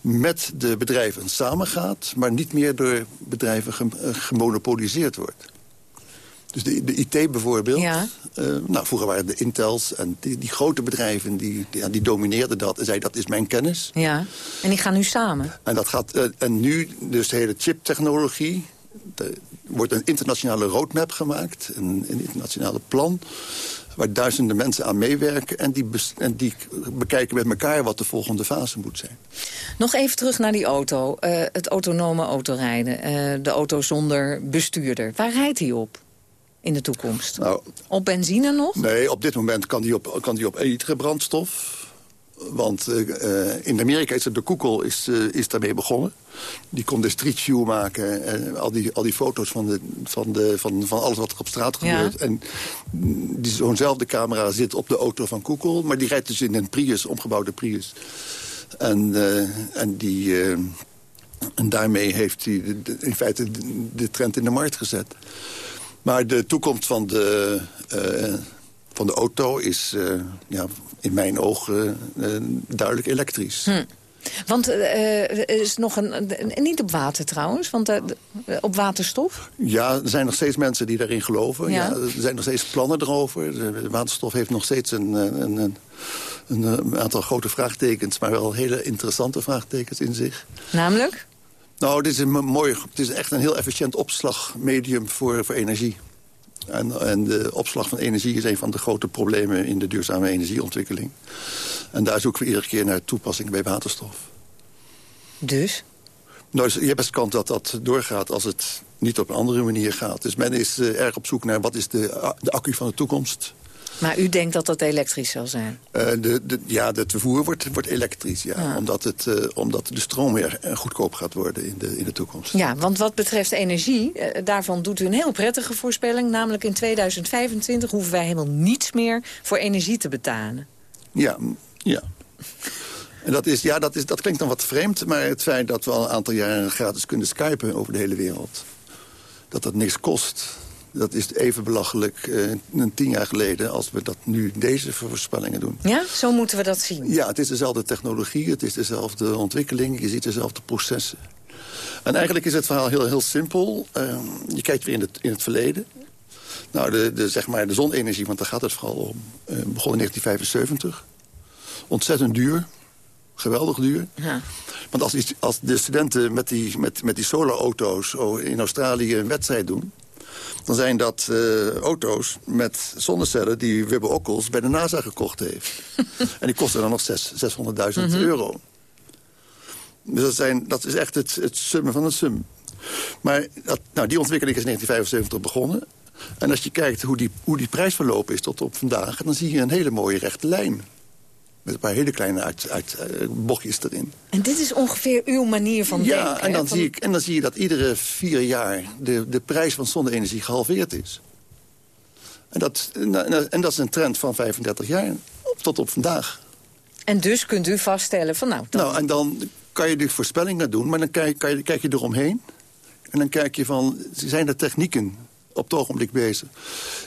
met de bedrijven samengaat... maar niet meer door bedrijven gemonopoliseerd wordt. Dus de, de IT bijvoorbeeld. Ja. Uh, nou, vroeger waren de Intels en die, die grote bedrijven die, die, ja, die, domineerden dat. En zeiden dat is mijn kennis. Ja, en die gaan nu samen. En, dat gaat, uh, en nu dus de hele chiptechnologie. Er wordt een internationale roadmap gemaakt. Een, een internationale plan. Waar duizenden mensen aan meewerken. En die, en die bekijken met elkaar wat de volgende fase moet zijn. Nog even terug naar die auto. Uh, het autonome autorijden. de auto zonder bestuurder. Waar rijdt hij op? In de toekomst? Nou, op benzine nog? Nee, op dit moment kan die op, kan die op brandstof. Want uh, in Amerika is het, de Google is, uh, is daarmee begonnen. Die kon de street view maken. En al die, al die foto's van, de, van, de, van, van alles wat er op straat gebeurt. Ja. En zo'nzelfde camera zit op de auto van Google. Maar die rijdt dus in een Prius, omgebouwde Prius. En, uh, en die... en daarmee heeft hij in feite de trend in de markt gezet. Maar de toekomst van de, uh, van de auto is uh, ja, in mijn ogen uh, duidelijk elektrisch. Hm. Want er is nog een, Niet op water trouwens, want op waterstof? Ja, er zijn nog steeds mensen die daarin geloven. Ja. ja er zijn nog steeds plannen erover. De waterstof heeft nog steeds een, een, een, een, aantal grote vraagtekens... maar wel hele interessante vraagtekens in zich. Namelijk? Nou, dit is, een mooi, het is echt een heel efficiënt opslagmedium voor, voor energie. En, en, de opslag van energie is een van de grote problemen in de duurzame energieontwikkeling. En daar zoeken we iedere keer naar toepassing bij waterstof. Dus? Nou, je hebt best kans dat dat doorgaat als het niet op een andere manier gaat. Dus men is uh, erg op zoek naar wat is de, de accu van de toekomst. Maar u denkt dat dat elektrisch zal zijn? Uh, de, de, ja, het vervoer wordt, wordt elektrisch, ja. Ah. Omdat, het, uh, omdat de stroom weer goedkoop gaat worden in de, in de toekomst. Ja, want wat betreft energie, uh, daarvan doet u een heel prettige voorspelling. Namelijk in 2025 hoeven wij helemaal niets meer voor energie te betalen. Ja, ja. En dat, is, ja, dat, is, dat klinkt dan wat vreemd, maar het feit dat we al een aantal jaren gratis kunnen skypen over de hele wereld... dat dat niks kost, dat is even belachelijk uh, een tien jaar geleden... als we dat nu deze voorspellingen doen. Ja, zo moeten we dat zien. Ja, het is dezelfde technologie, het is dezelfde ontwikkeling... je ziet dezelfde processen. En eigenlijk is het verhaal heel, heel simpel. Uh, je kijkt weer in het, in het verleden. Nou, de, de, zeg maar de zonenergie, want daar gaat het vooral om... Uh, begon in 1975. Ontzettend duur. Geweldig duur. Ja. Want als, die, als de studenten met die, met, met die solarauto's in Australië een wedstrijd doen dan zijn dat uh, auto's met zonnecellen die Wibbe Okkels bij de NASA gekocht heeft. [LAUGHS] en die kosten dan nog 600.000 mm euro. Dus dat, zijn, dat is echt het, het summen van het sum. Maar dat, nou, die ontwikkeling is in 1975 begonnen. En als je kijkt hoe die, hoe die prijs verlopen is tot op vandaag... dan zie je een hele mooie rechte lijn. Met een paar hele kleine uit, uit, uh, bochtjes erin. En dit is ongeveer uw manier van ja, denken? En dan, zie ik, en dan zie je dat iedere vier jaar de, de prijs van zonne-energie gehalveerd is. En dat, en dat is een trend van 35 jaar tot op vandaag. En dus kunt u vaststellen van nou... Dan... Nou, en dan kan je de voorspellingen doen, maar dan kijk, kan je, kijk je eromheen. En dan kijk je van, zijn er technieken op het ogenblik bezig...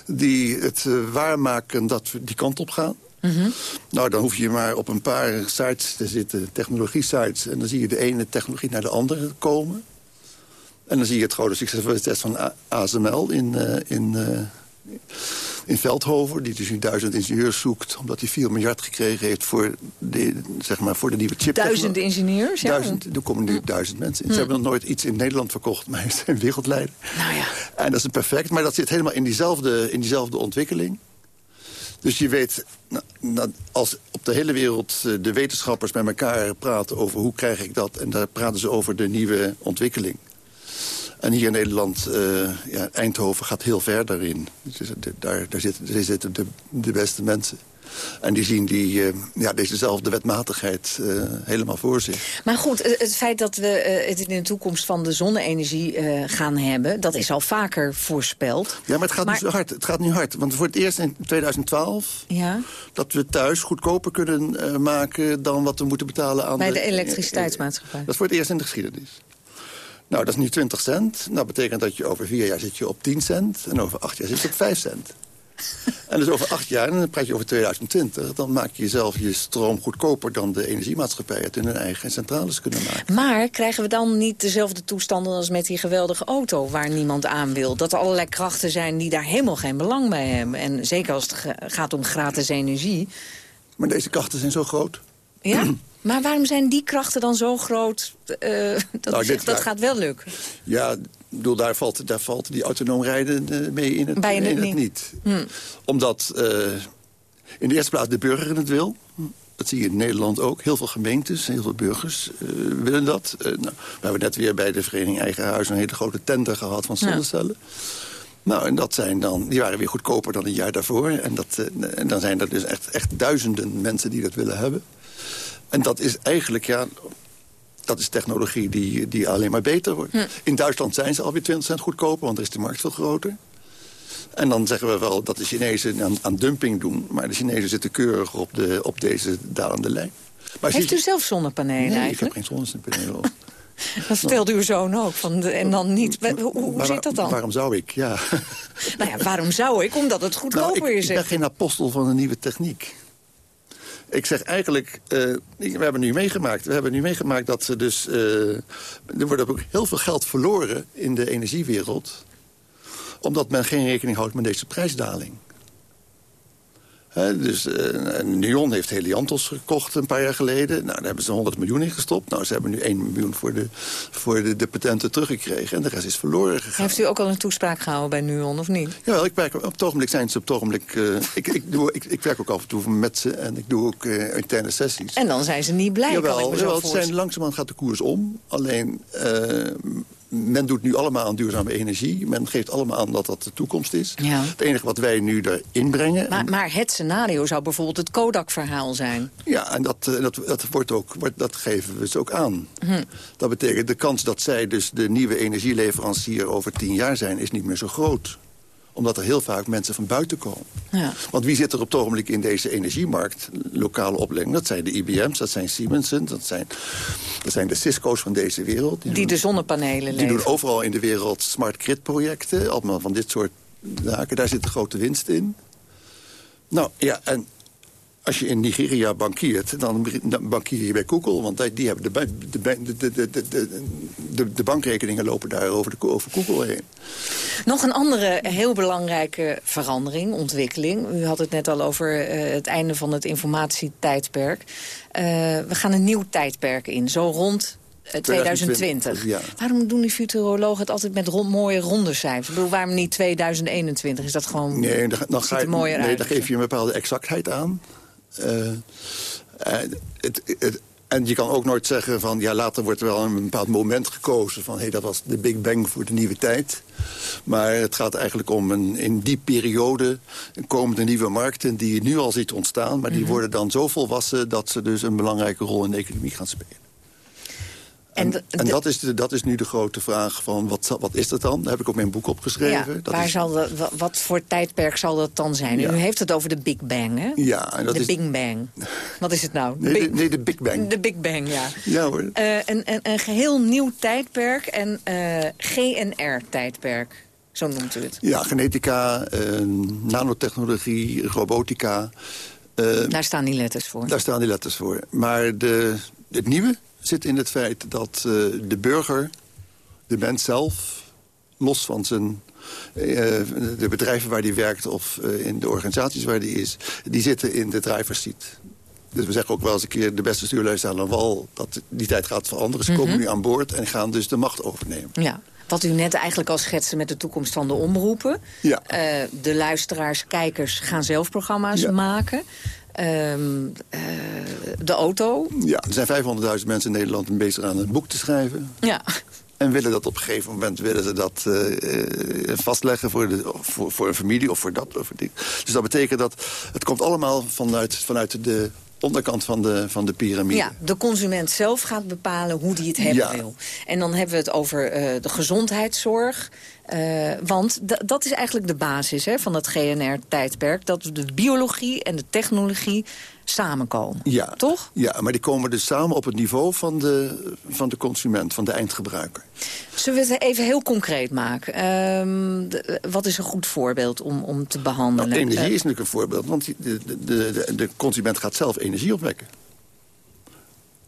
die het uh, waarmaken dat we die kant op gaan? Mhm. Nou, dan hoef je maar op een paar sites te zitten, technologie-sites... en dan zie je de ene technologie naar de andere komen. En dan zie je het grote test van ASML in, uh, in, uh, in Veldhoven... die dus nu duizend ingenieurs zoekt... omdat hij 4 miljard gekregen heeft voor de, zeg maar, voor de nieuwe chip. Duizend ingenieurs? Ja. Duizend, er komen nu duizend mensen in. Ze hebben nog nooit iets in Nederland verkocht, maar [LAUGHS] ze zijn wereldleider. Nou ja. En dat is perfect, maar dat zit helemaal in diezelfde, in diezelfde ontwikkeling. Dus je weet, nou, als op de hele wereld eh, de wetenschappers met elkaar praten over hoe krijg ik dat... en daar praten ze over de nieuwe ontwikkeling. En hier in Nederland, uh, ja, Eindhoven gaat heel ver daarin. Dus daar, daar, zitten, daar zitten de, de beste mensen. En die zien die, uh, ja, dezezelfde wetmatigheid uh, helemaal voor zich. Maar goed, het feit dat we het in de toekomst van de zonne-energie gaan hebben... dat is al vaker voorspeld. Ja, maar het gaat, Nu, hard. het gaat nu hard. Want voor het eerst in 2012... Ja. dat we thuis goedkoper kunnen maken dan wat we moeten betalen aan Bij de, de elektriciteitsmaatschappij. Dat is voor het eerst in de geschiedenis. Nou, dat is nu 20 cent. Dat betekent dat je over vier jaar zit je op 10 cent. En over acht jaar zit je op 5 cent. [LAUGHS] En dus over acht jaar, en dan praat je over 2020... dan maak je zelf je stroom goedkoper dan de energiemaatschappij... het in hun eigen centrales kunnen maken. Maar krijgen we dan niet dezelfde toestanden als met die geweldige auto... waar niemand aan wil? Dat er allerlei krachten zijn die daar helemaal geen belang bij hebben. En zeker als het gaat om gratis energie. Maar deze krachten zijn zo groot. Ja? [CLEARS THROAT] Maar waarom zijn die krachten dan zo groot? Uh, dat, nou, zegt, dat gaat wel lukken. Ja, bedoel, daar, valt, daar valt die autonoom rijden uh, mee in het, Bij in het niet. niet. Hm. Omdat uh, in de eerste plaats de burger het wil. Dat zie je in Nederland ook. Heel veel gemeentes, heel veel burgers willen dat. nou, we hebben net weer bij de Vereniging Eigen Huis... een hele grote tender gehad van zonnecellen. Ja. Nou, en dat zijn dan, die waren weer goedkoper dan een jaar daarvoor. En, dat, en dan zijn er dus echt, echt duizenden mensen die dat willen hebben. En dat is eigenlijk, ja, dat is technologie die, die alleen maar beter wordt. Hm. In Duitsland zijn ze alweer 20 cent goedkoper, want er is de markt veel groter. En dan zeggen we wel dat de Chinezen aan, aan dumping doen... maar de Chinezen zitten keurig op, de, op deze dalende lijn. Maar Heeft u zelf zonnepanelen nee, eigenlijk? ik heb geen zonnepanelen. [LAUGHS] dat vertelde uw zoon ook, van de, en dan niet. Hoe, hoe zit dat dan? Waarom zou ik, ja. nou ja, waarom zou ik? Omdat het [LAUGHS] goedkoper nou, ik, is. Ik ben geen apostel van een nieuwe techniek. Ik zeg eigenlijk, uh, we hebben nu meegemaakt. We hebben nu meegemaakt dat ze dus... Uh, er wordt ook heel veel geld verloren in de energiewereld... omdat men geen rekening houdt met deze prijsdaling dus uh, Nuon heeft Heliantos gekocht een paar jaar geleden. Nou, daar hebben ze 100 miljoen in gestopt. Nou, ze hebben nu 1 miljoen voor de, voor de, de patenten teruggekregen. En de rest is verloren gegaan. Heeft u ook al een toespraak gehouden bij Nuon, of niet? Ja, ik werk, op het ogenblik zijn ze op het ogenblik... Uh, ik, ik, doe, ik, ik, werk ook af en toe met ze en ik doe ook uh, interne sessies. En dan zijn ze niet blij, jawel, kan ik me jawel, het zijn, langzamerhand gaat de koers om. Alleen men doet nu allemaal aan duurzame energie. Men geeft allemaal aan dat dat de toekomst is. Ja. Het enige wat wij nu erin brengen... Maar, maar het scenario zou bijvoorbeeld het Kodak-verhaal zijn. Ja, en dat, eh, dat, dat, wordt ook, wordt, dat geven we ze ook aan. Hm. Dat betekent de kans dat zij dus de nieuwe energieleverancier over tien jaar zijn... is niet meer zo groot omdat er heel vaak mensen van buiten komen. Ja. Want wie zit er op het ogenblik in deze energiemarkt? Lokale opleiding. Dat zijn de IBM's, dat zijn Siemensen, dat zijn, dat zijn de Cisco's van deze wereld. Die, die de zonnepanelen Die leveren. doen overal in de wereld smart grid projecten. Allemaal van dit soort zaken. Daar zit de grote winst in. Nou ja, en als je in Nigeria bankiert, dan bankier je bij Google. Want die hebben de, de, de, de, de, de bankrekeningen lopen daar over, de, over Google heen. Nog een andere heel belangrijke verandering, ontwikkeling. U had het net al over uh, het einde van het informatietijdperk. Uh, we gaan een nieuw tijdperk in, zo rond uh, 2020. Ja. Waarom doen die futurologen het altijd met rond, mooie ronde cijfers? Ik bedoel, waarom niet 2021? Is dat gewoon nee, dan, dan, ga je, mooier nee, dan geef je een bepaalde exactheid aan. Uh, het, het, en je kan ook nooit zeggen van... ja, later wordt er wel een bepaald moment gekozen... van hé, hey, dat was de Big Bang voor de nieuwe tijd. Maar het gaat eigenlijk om een, in die periode... komen de nieuwe markten die je nu al ziet ontstaan... maar die Mhm. worden dan zo volwassen... dat ze dus een belangrijke rol in de economie gaan spelen. En, en dat, is de, dat is nu de grote vraag van wat, wat is dat dan? Daar heb ik ook mijn boek opgeschreven. Ja, dat waar is, zal de, wat voor tijdperk zal dat dan zijn? Ja. U heeft het over de Big Bang, hè? ja, en dat de is, Big Bang. Wat is het nou? nee, Big- de, nee, de Big Bang. De Big Bang, ja. Ja hoor. Eh, een, een, een geheel nieuw tijdperk en eh, GNR-tijdperk. Zo noemt u het. Ja, genetica, eh, nanotechnologie, robotica. Daar staan die letters voor. daar staan die letters voor. Maar de, het nieuwe zit in het feit dat eh, de burger, de mens zelf... los van zijn, eh, de bedrijven waar die werkt of eh, in de organisaties waar die is... die zitten in de driver's seat. Dus we zeggen ook wel eens een keer... de beste stuurlui staan aan wal. Dat die tijd gaat veranderen. Ze Mhm. komen nu aan boord en gaan dus de macht overnemen. Ja. Wat u net eigenlijk al schetste met de toekomst van de omroepen. Ja. De luisteraars, kijkers gaan zelf programma's Ja. maken. Ehm, eh, de auto. Ja, er zijn 500.000 mensen in Nederland bezig aan een boek te schrijven. Ja. En willen dat op een gegeven moment willen ze dat eh, eh, vastleggen voor, de, voor, voor een familie of voor dat of voor dit. Dus dat betekent dat het komt allemaal vanuit, vanuit de onderkant van de, van de piramide. Ja, de consument zelf gaat bepalen hoe die het hebben Ja. wil. En dan hebben we het over eh, de gezondheidszorg. Want da- dat is eigenlijk de basis hè, van het GNR-tijdperk. Dat de biologie en de technologie samenkomen. Ja. Toch? Ja, maar die komen dus samen op het niveau van de, van de consument, van de eindgebruiker. Zullen we het even heel concreet maken? Ehm, de- wat is een goed voorbeeld om, om te behandelen? Nou, energie Eh, is natuurlijk een voorbeeld, want de, de, de consument gaat zelf energie opwekken.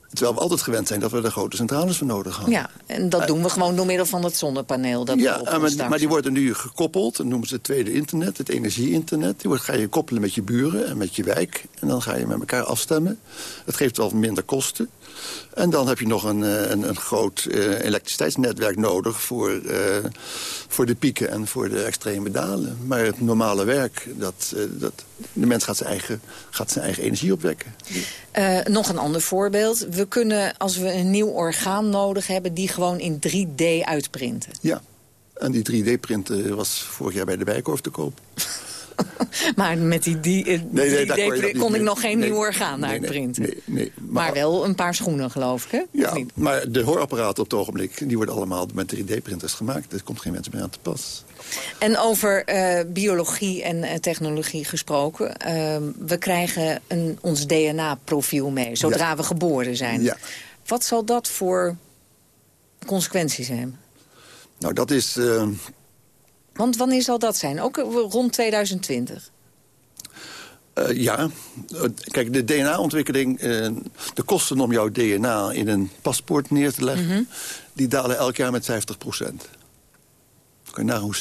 Terwijl we altijd gewend zijn dat we er grote centrales voor nodig hebben. ja, en dat doen we gewoon door middel van het zonnepaneel. Dat ja, we op eh, maar, maar die worden nu gekoppeld, dat noemen ze het tweede internet, het energie-internet. Die wordt, ga je koppelen met je buren en met je wijk. En dan ga je met elkaar afstemmen. Het geeft wel minder kosten. En dan heb je nog een, eh, een, een groot eh, elektriciteitsnetwerk nodig voor, eh, voor de pieken en voor de extreme dalen. Maar het normale werk, dat, dat, de mens gaat zijn, eigen, gaat zijn eigen energie opwekken. Nog een ander voorbeeld. We kunnen, als we een nieuw orgaan nodig hebben... die gewoon in 3D uitprinten. Ja. En die 3D-printen was vorig jaar bij de Bijkorf te koop. [LAUGHS] [LAUGHS] Maar met die, die, eh, Nee, nee, 3D daar kon ik mee. nog geen Nee, nieuw orgaan uitprinten. Nee, nee, Maar, wel een paar schoenen, geloof ik, hè? Ja, maar de hoorapparaten op het ogenblik... die worden allemaal met 3D-printers gemaakt. Er komt geen mensen meer aan te pas. En over eh, biologie en eh, technologie gesproken. eh, we krijgen een, ons DNA-profiel mee, zodra Ja. we geboren zijn. Ja. Wat zal dat voor consequenties hebben? Nou, dat is... eh, Want wanneer zal dat zijn? Ook eh, rond 2020? Uh, ja. Kijk, de DNA-ontwikkeling... Uh, de kosten om jouw DNA in een paspoort neer te leggen... Mm -hmm. die dalen elk jaar met 50 procent.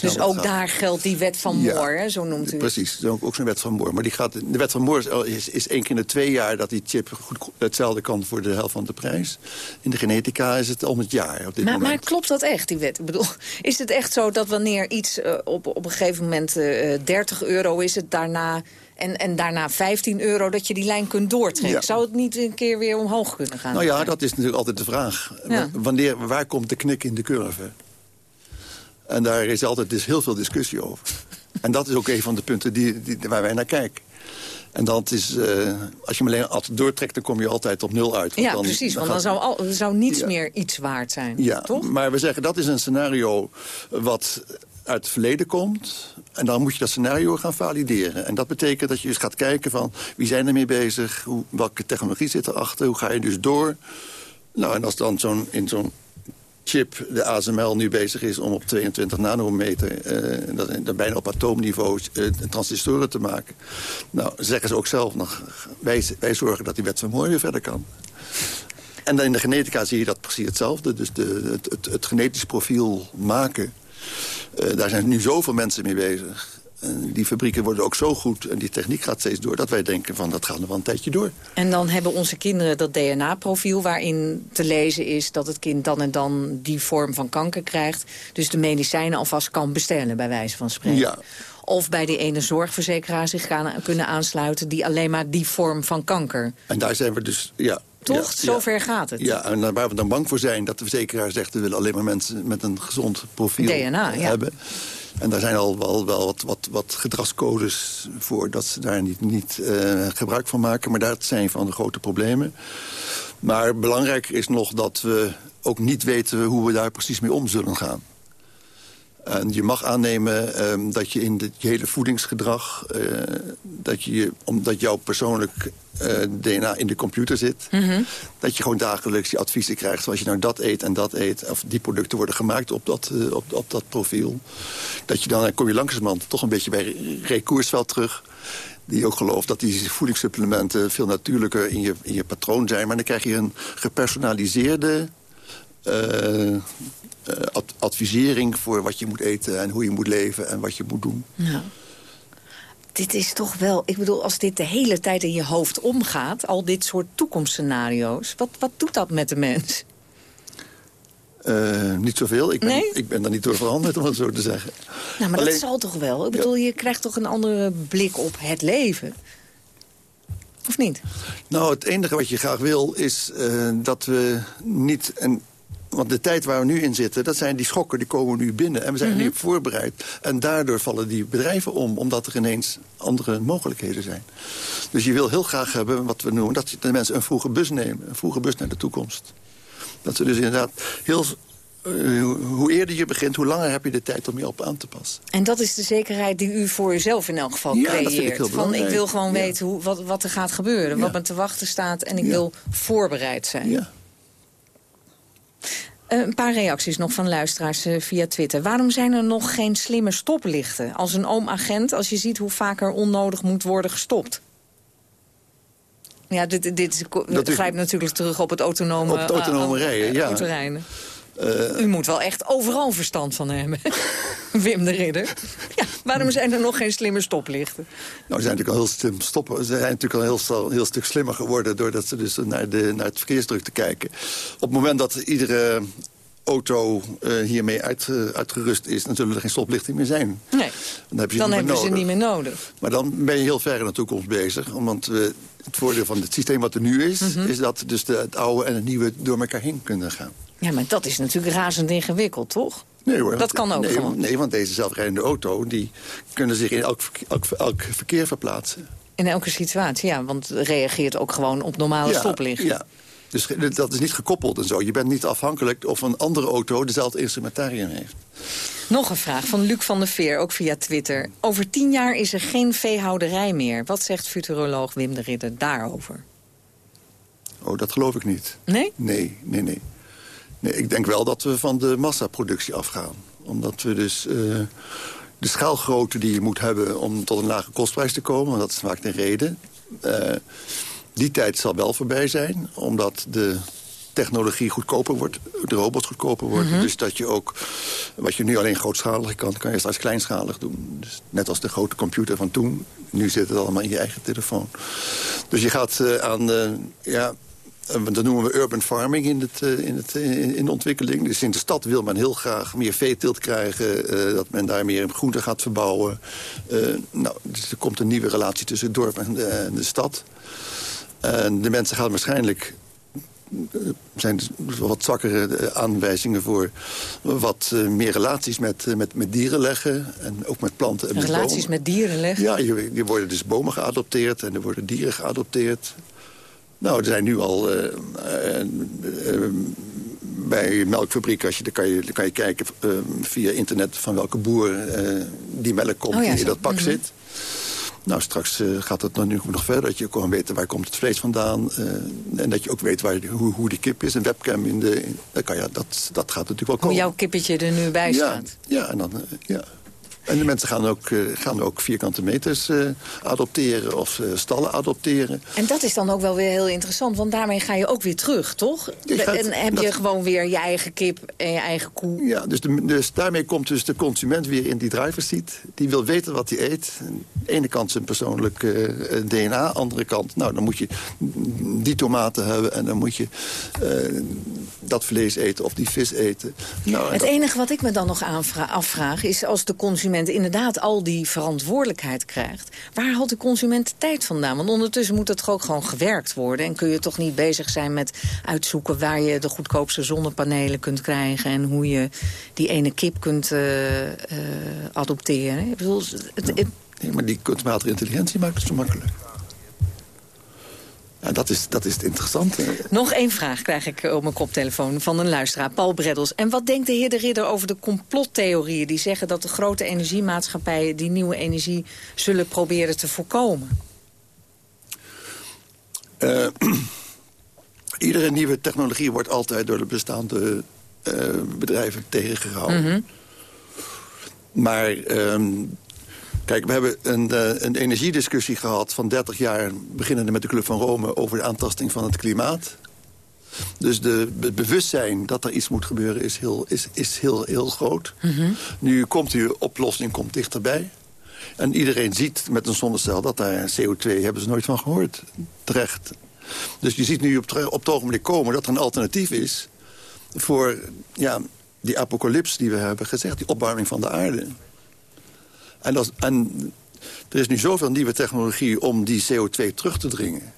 Dus ook daar geldt die wet van Moore, ja, zo noemt u Precies, ook, ook zo'n wet van Moore. Maar die gaat, de wet van Moore is, is één keer in de twee jaar... dat die chip goed, hetzelfde kan voor de helft van de prijs. In de genetica is het om het jaar op dit maar, moment. Maar klopt dat echt, die wet? Ik bedoel, [LAUGHS] is het echt zo dat wanneer iets uh, op, op een gegeven moment uh, 30 euro is... het daarna en, en daarna 15 euro dat je die lijn kunt doortrekken. Ja. Zou het niet een keer weer omhoog kunnen gaan? Nou ja, dat is natuurlijk altijd de vraag. Ja. Wanneer, waar komt de knik in de curve? En daar is altijd dus heel veel discussie over. [LAUGHS] en dat is ook een van de punten die, die, waar wij naar kijken. En dat is, uh, als je hem alleen altijd doortrekt, dan kom je altijd op nul uit. Want ja, dan, precies, want dan, zou, al, zou niets ja. meer iets waard zijn, ja, toch? maar we zeggen, dat is een scenario wat uit het verleden komt. En dan moet je dat scenario gaan valideren. En dat betekent dat je dus gaat kijken van wie zijn er mee bezig, hoe, welke technologie zit erachter, hoe ga je dus door. Nou, en als dan zo'n in zo'n chip, de ASML, nu bezig is om op 22 nanometer, uh, dat, bijna op atoomniveau, uh, transistoren te maken. Nou, zeggen ze ook zelf nog, wij, wij zorgen dat die wet van Moore weer verder kan. En dan in de genetica zie je dat precies hetzelfde. Dus de, het, het, genetisch profiel maken uh, daar zijn nu zoveel mensen mee bezig. En die fabrieken worden ook zo goed en die techniek gaat steeds door... dat wij denken van dat gaat nog wel een tijdje door. En dan hebben onze kinderen dat DNA-profiel waarin te lezen is... dat het kind dan en dan die vorm van kanker krijgt. Dus de medicijnen alvast kan bestellen, bij wijze van spreken. Ja. Of bij die ene zorgverzekeraar zich gaan, kunnen aansluiten... die alleen maar die vorm van kanker... En daar zijn we dus, ja, toch? Ja, Zover ja. gaat het. Ja, en waar we dan bang voor zijn... dat de verzekeraar zegt... we willen alleen maar mensen met een gezond profiel DNA, ja. En daar zijn al wel, wel wat, wat, gedragscodes voor... dat ze daar niet, niet uh, gebruik van maken. Maar dat zijn van de grote problemen. Maar belangrijk is nog dat we ook niet weten... hoe we daar precies mee om zullen gaan. En je mag aannemen um, dat je in het je hele voedingsgedrag... Uh, dat je, omdat jouw persoonlijk uh, DNA in de computer zit... Mhm. Mm -hmm. dat je gewoon dagelijks die adviezen krijgt... zoals je nou dat eet en dat eet. Of die producten worden gemaakt op dat, uh, op, op dat profiel. Dat je dan, dan kom je langzamerhand toch een beetje bij Ray Koersveld terug die ook gelooft dat die voedingssupplementen veel natuurlijker in je, in je patroon zijn. Maar dan krijg je een gepersonaliseerde uh, ad advisering voor wat je moet eten en hoe je moet leven en wat je moet doen. Ja. Dit is toch wel, ik bedoel, als dit de hele tijd in je hoofd omgaat... al dit soort toekomstscenario's, wat, wat doet dat met de mens? Uh, niet zoveel. Ik ben, nee? ik ben daar niet door veranderd, om het zo te zeggen. Nou, maar Alleen, dat zal toch wel? Ik bedoel, ja. je krijgt toch een andere blik op het leven? Of niet? Nou, het enige wat je graag wil is uh, dat we niet... En want de tijd waar we nu in zitten, dat zijn die schokken, die komen nu binnen. En we zijn mm -hmm. er niet voorbereid. En daardoor vallen die bedrijven om, omdat er ineens andere mogelijkheden zijn. Dus je wil heel graag hebben, wat we noemen, dat de mensen een vroege bus nemen. Een vroege bus naar de toekomst. Dat ze dus inderdaad heel... Uh, hoe eerder je begint, hoe langer heb je de tijd om je op aan te passen. En dat is de zekerheid die u voor uzelf in elk geval ja, creëert. Dat vind ik heel Van ik wil gewoon ja. weten hoe, wat, wat er gaat gebeuren, ja. wat me te wachten staat... en ik wil voorbereid zijn. Ja. Een paar reacties nog van luisteraars uh, via Twitter. Waarom zijn er nog geen slimme stoplichten? Als een oom-agent, als je ziet hoe vaak er onnodig moet worden gestopt. Ja, dit, dit grijpt natuurlijk terug op het autonome, op het autonome uh, rijden, ja. Autorijden. U moet wel echt overal verstand van hebben. [LAUGHS] Wim de Ridder. Ja, waarom zijn er nog geen slimme stoplichten? Nou, ze zijn natuurlijk al heel slim stoppen. Ze zijn natuurlijk al een heel, heel stuk slimmer geworden... doordat ze dus naar, de, naar het verkeersdruk te kijken. Op het moment dat iedere auto uh, hiermee uit, uh, uitgerust is... dan zullen er geen stoplichten meer zijn. Nee, dan heb je dan hebben ze niet meer nodig. Maar dan ben je heel ver in de toekomst bezig. Want uh, het voordeel van het systeem wat er nu is... Mm -hmm. is dat dus de, het oude en het nieuwe door elkaar heen kunnen gaan. Ja, maar dat is natuurlijk razend ingewikkeld, toch? Nee hoor. Dat kan ook nee, gewoon. Nee, want deze zelfrijdende auto... die kunnen zich in elk, elk, elk verkeer verplaatsen. In elke situatie, ja. Want reageert ook gewoon op normale ja, stoplichten. Ja, dus dat is niet gekoppeld en zo. Je bent niet afhankelijk of een andere auto dezelfde instrumentarium heeft. Nog een vraag van Luc van der Veer, ook via Twitter. Over tien jaar is er geen veehouderij meer. Wat zegt futuroloog Wim de Ridder daarover? Oh, dat geloof ik niet. Nee? Nee, nee, nee. Nee ik denk wel dat we van de massaproductie afgaan. Omdat we dus... Uh, de schaalgrootte die je moet hebben om tot een lage kostprijs te komen. Want dat is vaak de reden. Uh, die tijd zal wel voorbij zijn, omdat de technologie goedkoper wordt, de robots goedkoper worden. Mhm. Dus dat je ook, wat je nu alleen grootschalig kan, kan je straks kleinschalig doen. Dus net als de grote computer van toen, nu zit het allemaal in je eigen telefoon. Dus je gaat uh, aan, uh, ja, eh, dat noemen we urban farming in, het, in, het, in de ontwikkeling. Dus in de stad wil men heel graag meer veeteelt krijgen. Uh, dat men daar meer groenten gaat verbouwen. Uh, nou, dus er komt een nieuwe relatie tussen het dorp en de, en de stad. En de mensen gaan waarschijnlijk er zijn dus wat zwakkere aanwijzingen voor wat meer relaties met, met, met dieren leggen. En ook met planten en met Relaties bomen. met dieren leggen? Ja, je, je worden dus bomen geadopteerd en er worden dieren geadopteerd. Nou, er zijn nu al uh, bij melkfabriek, als je, dan, kan je, dan kan je kijken via internet van welke boer die melk komt oh ja, die in dat pak mm -hmm. zit. Nou, straks gaat het nu nog verder. Dat je kan weten waar komt het vlees vandaan. En dat je ook weet waar, hoe, hoe die kip is. Een webcam in de... In, dat, kan, ja, dat, dat gaat natuurlijk wel komen. Hoe jouw kippetje er nu bij staat. Ja, ja en dan... Ja. En de mensen gaan ook, uh, gaan ook vierkante meters uh, adopteren of uh, stallen adopteren. En dat is dan ook wel weer heel interessant, want daarmee ga je ook weer terug, toch? En heb dat... je gewoon weer je eigen kip en je eigen koe. Ja, dus, de, dus daarmee komt dus de consument weer in die driver's seat. Die wil weten wat hij eet. Aan de ene kant zijn persoonlijk DNA, andere kant... nou, dan moet je die tomaten hebben en dan moet je dat vlees eten of die vis eten. Nou, het enige wat ik me dan nog afvraag is als de consument inderdaad al die verantwoordelijkheid krijgt... waar haalt de consument tijd vandaan? Want ondertussen moet het toch ook gewoon gewerkt worden... en kun je toch niet bezig zijn met uitzoeken... waar je de goedkoopste zonnepanelen kunt krijgen... en hoe je die ene kip kunt uh, uh, adopteren. Ik bedoel, het, het... Nee, maar die kunstmatige intelligentie maakt het zo makkelijk. Ja, dat, is, dat is het interessante. Nog één vraag krijg ik op mijn koptelefoon van een luisteraar, Paul Breddels. En wat denkt de heer De Ridder over de complottheorieën... die zeggen dat de grote energiemaatschappijen die nieuwe energie zullen proberen te voorkomen? Uh, [CLEARS THROAT] iedere nieuwe technologie wordt altijd door de bestaande uh, bedrijven tegengehouden. Mm -hmm. Maar uh, Kijk, we hebben een, uh, een energiediscussie gehad van 30 jaar... beginnende met de Club van Rome over de aantasting van het klimaat. Dus de, het bewustzijn dat er iets moet gebeuren is heel, is, is heel, heel groot. Mm -hmm. Nu komt die oplossing komt dichterbij. En iedereen ziet met een zonnecel dat daar CO2 hebben ze nooit van gehoord. Terecht. Dus je ziet nu op, op het ogenblik komen dat er een alternatief is... voor ja, die apocalyps die we hebben gezegd, die opwarming van de aarde. En, dat, en er is nu zoveel nieuwe technologie om die CO2 terug te dringen.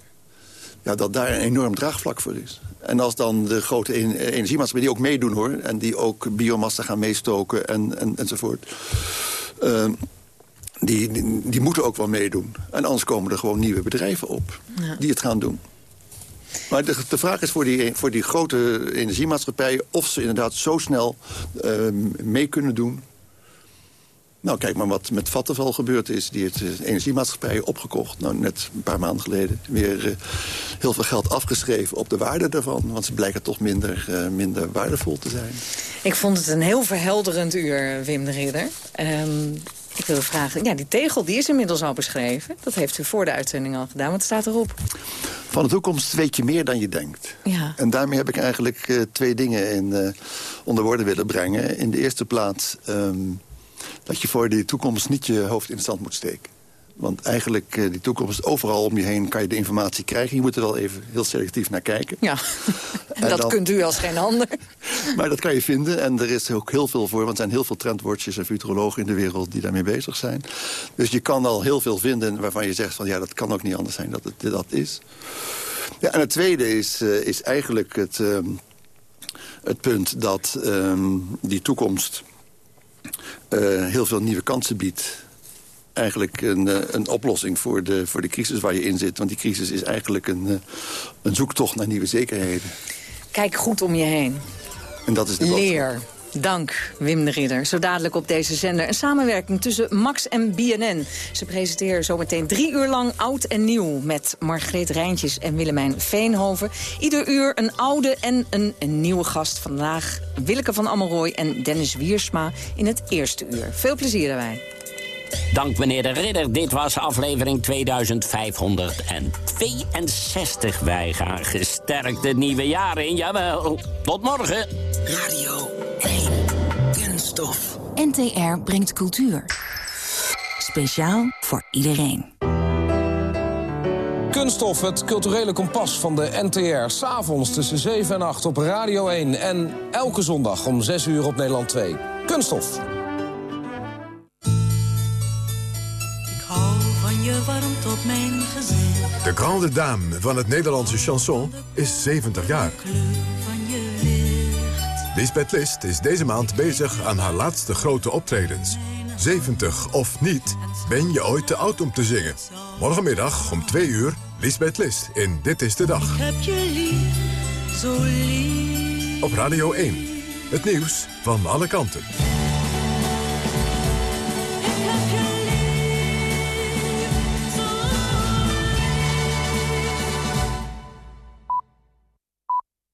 Ja, dat daar een enorm draagvlak voor is. En als dan de grote energiemaatschappijen die ook meedoen hoor... en die ook biomassa gaan meestoken en, en, enzovoort... Uh, die, die, die, moeten ook wel meedoen. En anders komen er gewoon nieuwe bedrijven op ja. die het gaan doen. Maar de, de, vraag is voor die, voor die grote energiemaatschappijen... of ze inderdaad zo snel uh, mee kunnen doen nou, kijk maar wat met Vattenval gebeurd is. Die heeft de energiemaatschappij opgekocht. Nou, net een paar maanden geleden weer uh, heel veel geld afgeschreven op de waarde daarvan. Want ze blijken toch minder, uh, minder waardevol te zijn. Ik vond het een heel verhelderend uur, Wim de Ridder. Um, ik wil vragen, ja, die tegel die is inmiddels al beschreven. Dat heeft u voor de uitzending al gedaan. Wat staat erop? Van de toekomst weet je meer dan je denkt. Ja. En daarmee heb ik eigenlijk uh, twee dingen in, onder woorden willen brengen. In de eerste plaats... Um, dat je voor die toekomst niet je hoofd in het zand moet steken. Want eigenlijk, uh, die toekomst, overal om je heen kan je de informatie krijgen. Je moet er wel even heel selectief naar kijken. Ja, [LAUGHS] en dat dan... kunt u als geen ander. [LAUGHS] maar dat kan je vinden. En er is ook heel veel voor. Want er zijn heel veel trendwatchers en futurologen in de wereld die daarmee bezig zijn. Dus je kan al heel veel vinden waarvan je zegt van... ja, dat kan ook niet anders zijn dat het dat is. Ja, en het tweede is, uh, is eigenlijk het, um, het punt dat um, die toekomst uh, heel veel nieuwe kansen biedt. Eigenlijk een, uh, een oplossing voor de, voor de crisis waar je in zit. Want die crisis is eigenlijk een, uh, een zoektocht naar nieuwe zekerheden. Kijk goed om je heen. En dat is de Leer. Dank, Wim de Ridder. Zo dadelijk op deze zender. Een samenwerking tussen Max en BNN. Ze presenteren zometeen drie uur lang oud en nieuw... met Margreet Rijntjes en Willemijn Veenhoven. Ieder uur een oude en een, een nieuwe gast. Vandaag Willeke van Ammeroy en Dennis Wiersma in het eerste uur. Veel plezier daarbij. Dank meneer de Ridder. Dit was aflevering 2562. Wij gaan gesterkt het nieuwe jaar in. Jawel. Tot morgen. Radio 1. Kunststof. NTR brengt cultuur. Speciaal voor iedereen. Kunststof, het culturele kompas van de NTR. S'avonds tussen 7 en 8 op Radio 1. En elke zondag om 6 uur op Nederland 2. Kunststof. op mijn gezicht. De grande dame van het Nederlandse chanson is 70 jaar. Lisbeth List is deze maand bezig aan haar laatste grote optredens. 70 of niet, ben je ooit te oud om te zingen? Morgenmiddag om 2 uur, Lisbeth List in Dit is de Dag. Ik heb je lief, zo lief. Op Radio 1, het nieuws van alle kanten.